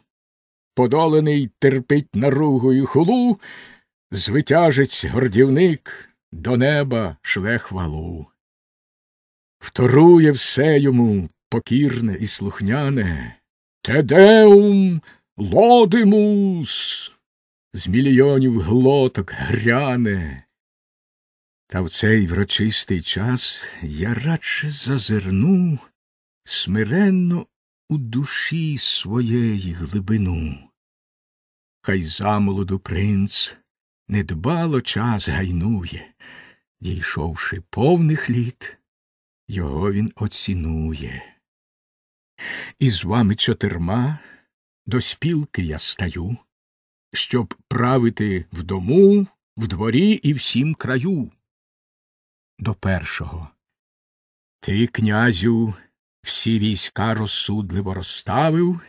S1: Подолений терпить наругу й хулу, звитяжець гордівник до неба шле хвалу. Вторує все йому покірне і слухняне, Тедеум лодимус, з мільйонів глоток гряне. Та в цей врочистий час я радше зазирну смиренно у душі своєї глибину. Хай замолоду принц недбало час гайнує, дійшовши повних літ, його він оцінує. І з вами чотирма до спілки я стаю, щоб правити в дому, в дворі і всім краю. До першого. Ти, князю, всі війська розсудливо розставив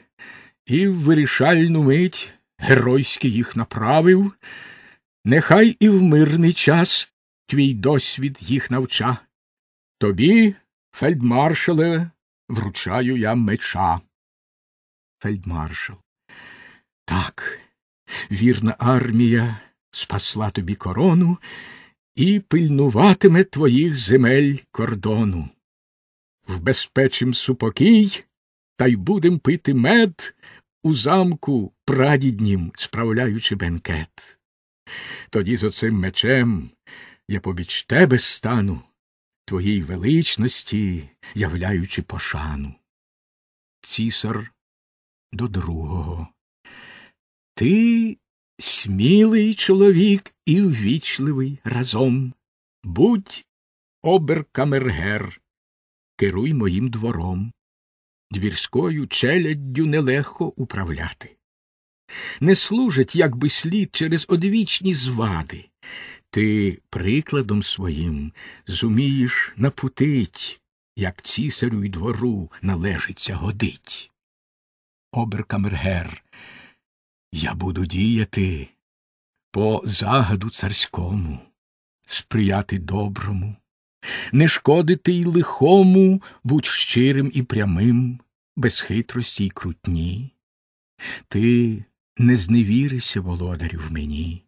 S1: і в вирішальну мить геройськи їх направив. Нехай і в мирний час твій досвід їх навча. Тобі, фельдмаршале, вручаю я меча. Фельдмаршал. Так, вірна армія спасла тобі корону і пильнуватиме твоїх земель кордону. Вбезпечим супокій, та й будем пити мед у замку прадіднім, справляючи бенкет. Тоді з оцим мечем я побіч тебе стану, твоїй величності, являючи пошану. Цісар до другого. Ти смілий чоловік і ввічливий разом. Будь оберкамергер, керуй моїм двором. Двірською челяддю нелегко управляти. не служать, як би слід, через одвічні звади. Ти прикладом своїм зумієш напутить, як цісарю й двору належиться годить. Оберкамергер, я буду діяти по загаду царському, сприяти доброму, не шкодити й лихому, будь щирим і прямим, без хитрості й крутні. Ти не зневірися, володарю, в мені,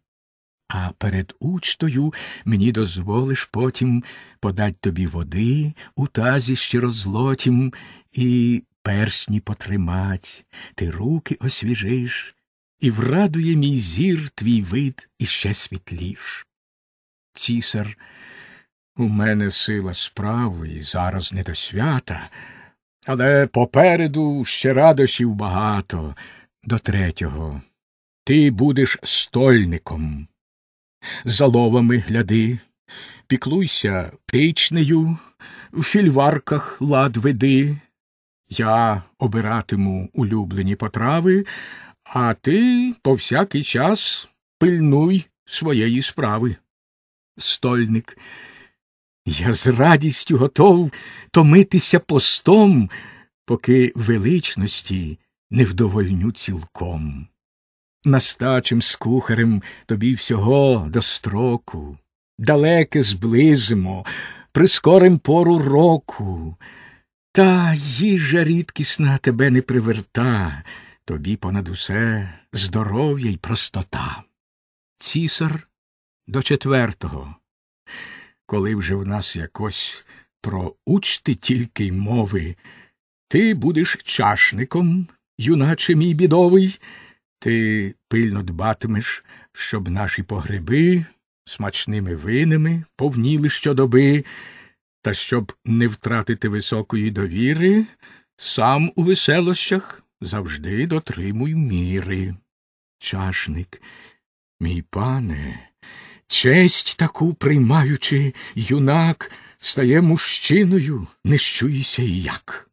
S1: а перед учтою мені дозволиш потім подать тобі води у тазі щиро злотім і персні потримать, ти руки освіжиш, і врадує мій зір твій вид іще світліш. Цісар, у мене сила справи, і зараз не до свята, але попереду ще радощів багато. До третього. Ти будеш стольником. За ловами гляди, піклуйся птичнею, в фільварках лад веди. Я обиратиму улюблені потрави, а ти по всякий час пильнуй своєї справи. Стольник, я з радістю готов томитися постом, поки величності не вдовольню цілком. Настачим з кухарем тобі всього до строку, далеке зблизимо, прискорим пору року. Та їжа рідкісна тебе не приверта, тобі понад усе здоров'я й простота. Цісар до четвертого. Коли вже в нас якось про учти тільки й мови, ти будеш чашником, юначе мій бідовий, ти пильно дбатимеш, щоб наші погреби смачними винами повніли щодоби, та щоб не втратити високої довіри, сам у веселощах завжди дотримуй міри. Чашник, мій пане, честь таку приймаючи, юнак стає мужчиною, не щуйся і як.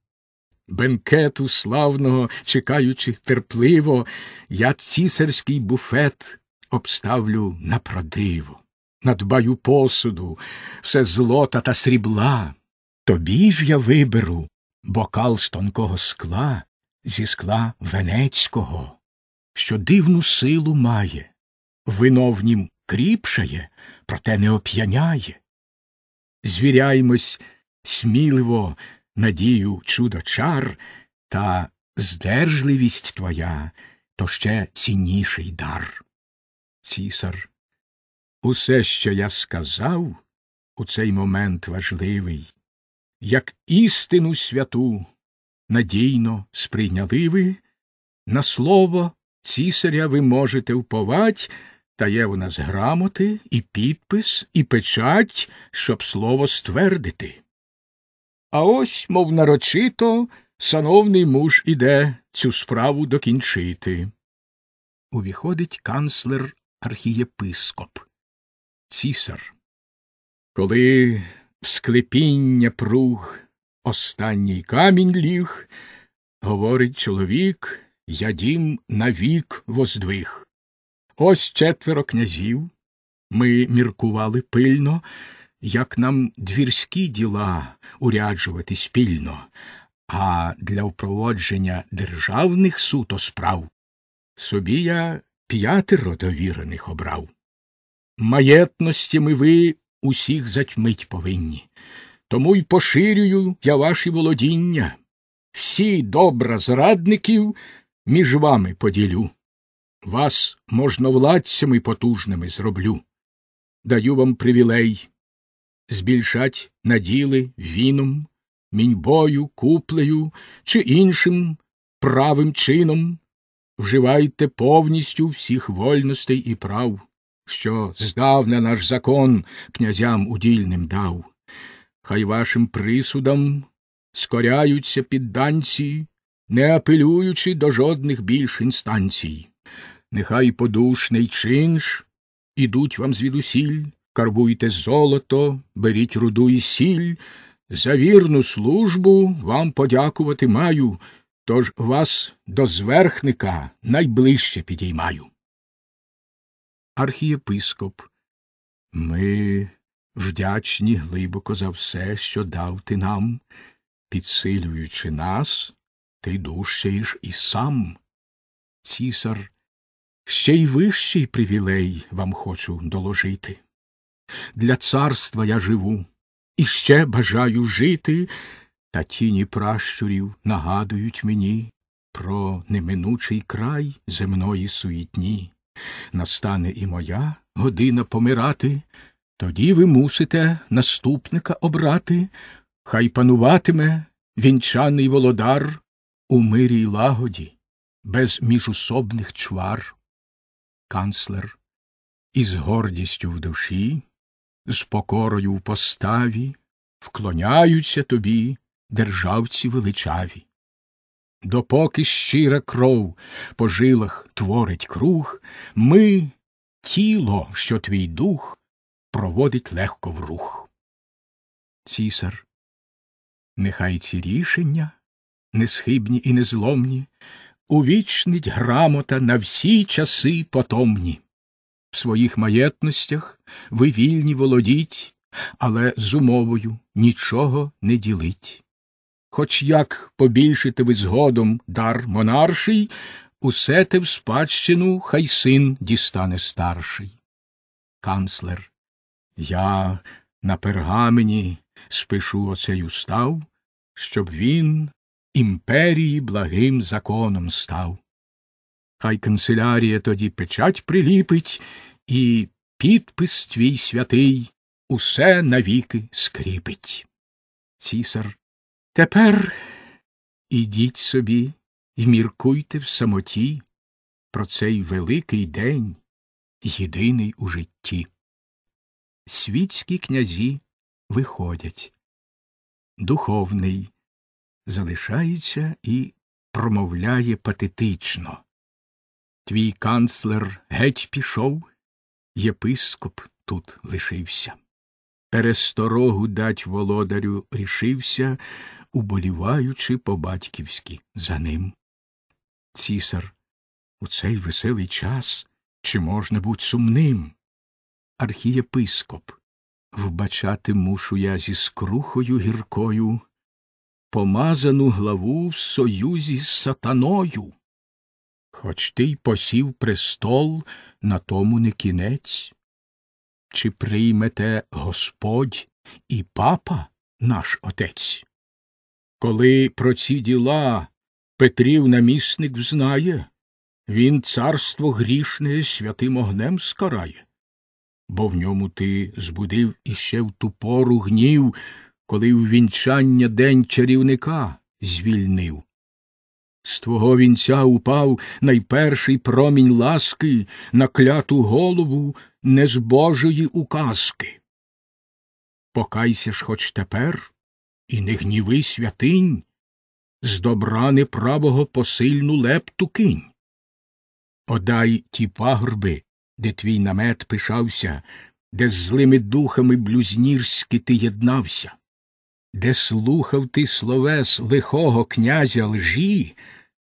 S1: Бенкету славного, чекаючи терпливо, я цісарський буфет обставлю на продиво, надбаю посуду, все злота та срібла. Тобі ж я виберу бокал з тонкого скла, зі скла венецького, що дивну силу має, вино в нім кріпшає, проте не оп'яняє. Звіряймось сміливо надію чудо чар, та здержливість твоя то ще цінніший дар. Цісар, усе, що я сказав у цей момент важливий, як істину святу, надійно сприйняли ви, на слово цісаря ви можете вповать, та є в нас грамоти, і підпис, і печать, щоб слово ствердити. А ось, мов нарочито, сановний муж іде цю справу докінчити. Увіходить канцлер архієпископ. Цісар. Коли в склепіння пруг останній камінь ліг, говорить чоловік, я дім навік воздвиг. Ось четверо князів. Ми міркували пильно, як нам двірські діла уряджувати спільно, а для впроводження державних суто справ собі я п'ятеро довірених обрав. Маєтностями ви усіх затьмить повинні, тому й поширюю я ваші володіння, всі добра зрадників між вами поділю. Вас можновладцями потужними зроблю. Даю вам привілей збільшать наділи віном, міньбою, куплею чи іншим правим чином, вживайте повністю всіх вольностей і прав, що здавна наш закон князям удільним дав. Хай вашим присудам скоряються підданці, не апелюючи до жодних більш інстанцій. Нехай подушний чинш ідуть вам звідусіль, карбуйте золото, беріть руду і сіль. За вірну службу вам подякувати маю. Тож вас до зверхника найближче підіймаю. Архієпископ, ми вдячні глибоко за все, що дав ти нам, підсилюючи нас, ти дужчаєш і сам. Цісар, ще й вищий привілей вам хочу доложити. Для царства я живу. І ще бажаю жити, та тіні пращурів нагадують мені про неминучий край земної суєтні. Настане і моя година помирати, тоді ви мусите наступника обрати, хай пануватиме вінчаний володар у мирі й лагоді, без міжусобних чвар. Канцлер із гордістю в душі, з покорою в поставі, вклоняються тобі, державці величаві. Допоки щира кров по жилах творить круг, ми тіло, що твій дух проводить легко в рух. Цісар, нехай ці рішення, несхибні і незломні, увічнить грамота на всі часи потомні. Своїх маєтностях ви вільні володіть, але з умовою нічого не ділить. Хоч як побільшите ви згодом дар монарший, усе те в спадщину хай син дістане старший. Канцлер, я на пергамені спишу оцей устав, щоб він імперії благим законом став. Хай канцелярія тоді печать приліпить, і підпис твій святий усе навіки скріпить. Цісар, тепер ідіть собі і міркуйте в самоті про цей великий день, єдиний у житті. Світські князі виходять. Духовний залишається і промовляє патетично. Твій канцлер геть пішов, єпископ тут лишився. Пересторогу дать володарю рішився, уболіваючи по батьківськи за ним. Цісар, у цей веселий час чи можна бути сумним? Архієпископ, вбачати мушу я зі скрухою гіркою, помазану главу в союзі з сатаною. Хоч ти й посів престол, на тому не кінець. Чи приймете Господь і папа наш отець? Коли про ці діла Петрів намісник взнає, він царство грішне святим огнем скарає, бо в ньому ти збудив іще в ту пору гнів, коли в вінчання день чарівника звільнив. З твого вінця упав найперший промінь ласки на кляту голову незбожої указки. Покайся ж хоч тепер, і не гніви святинь, з добра неправого посильну лепту кинь. Одай ті пагорби, де твій намет пишався, де з злими духами блюзнірськи ти єднався, де слухав ти словес лихого князя лжі,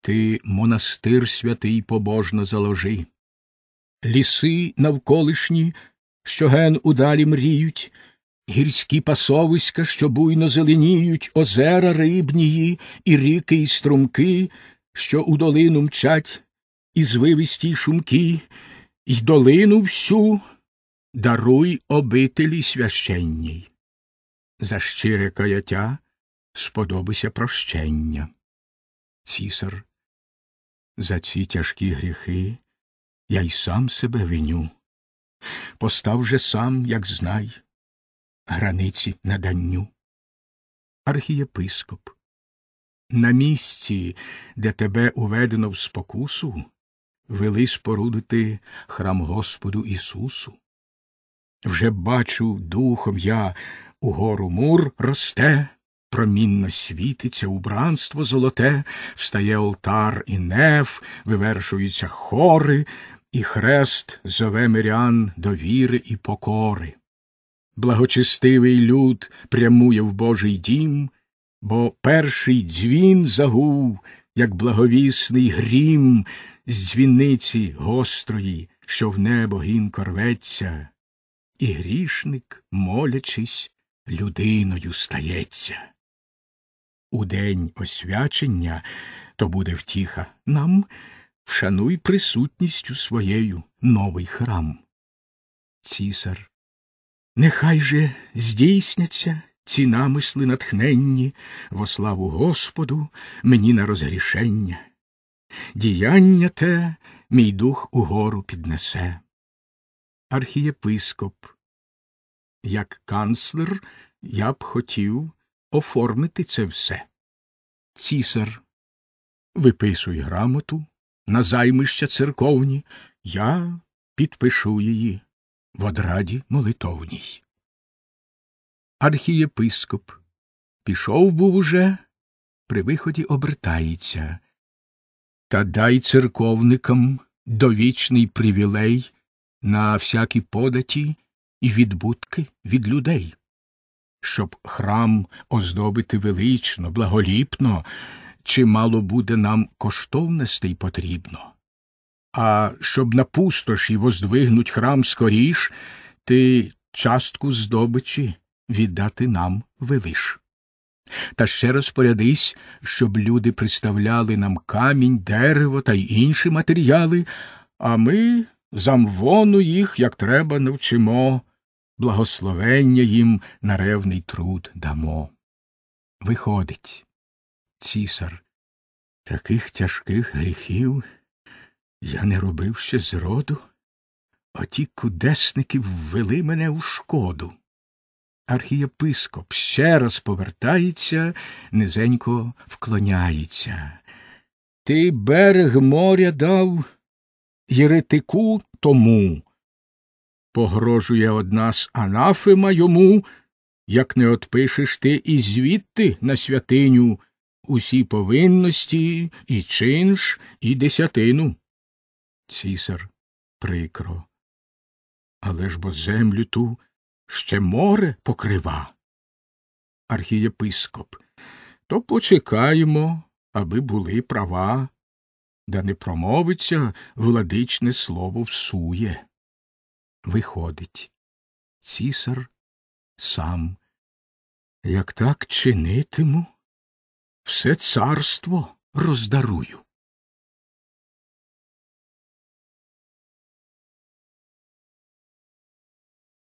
S1: ти монастир святий побожно заложи. Ліси навколишні, що ген удалі мріють, гірські пасовиська, що буйно зеленіють, озера рибнії, і ріки, і струмки, що у долину мчать, і звивисті шумки, і долину всю даруй обителі священній. За щире каяття сподобися прощення. Цісар, за ці тяжкі гріхи я й сам себе виню. Постав же сам, як знай, границі наданню. Архієпископ, на місці, де тебе уведено в спокусу, вели спорудити храм Господу Ісусу. Вже бачу духом я угору мур росте, промінно світиться убранство золоте, встає олтар і неф, вивершуються хори, і хрест зове мирян до віри і покори. Благочестивий люд прямує в Божий дім, бо перший дзвін загув, як благовісний грім з дзвіниці гострої, що в небо гінко рветься, і грішник, молячись, людиною стається. У день освячення то буде втіха нам, вшануй присутністю своєю новий храм. Цісар, нехай же здійсняться ці намисли натхненні во славу Господу мені на розгрішення. Діяння те мій дух угору піднесе. Архієпископ, як канцлер, я б хотів оформити це все. Цісар, виписуй грамоту на займища церковні, я підпишу її в одраді молитовній. Архієпископ пішов був уже, при виході обертається. Та дай церковникам довічний привілей на всякі податі і відбутки від людей, щоб храм оздобити велично, благоліпно, чимало буде нам коштовностей потрібно. А щоб на пустоші воздвигнуть храм скоріш, ти частку здобичі віддати нам велиш. Та ще розпорядись, щоб люди приставляли нам камінь, дерево та й інші матеріали, а ми замвону їх, як треба, навчимо, благословення їм на ревний труд дамо. Виходить, цісар, таких тяжких гріхів я не робив ще зроду, оті кудесники ввели мене у шкоду. Архієпископ ще раз повертається, низенько вклоняється. Ти берег моря дав єретику тому. Погрожує од нас анафема йому, як не отпишеш ти і звідти на святиню усі повинності, і чинш, і десятину. Цісар прикро. Але ж бо землю ту ще море покрива. Архієпископ. То почекаємо, аби були права, да не промовиться владичне слово всує. Виходить, цісар сам. Як так чинитиму, все царство роздарую.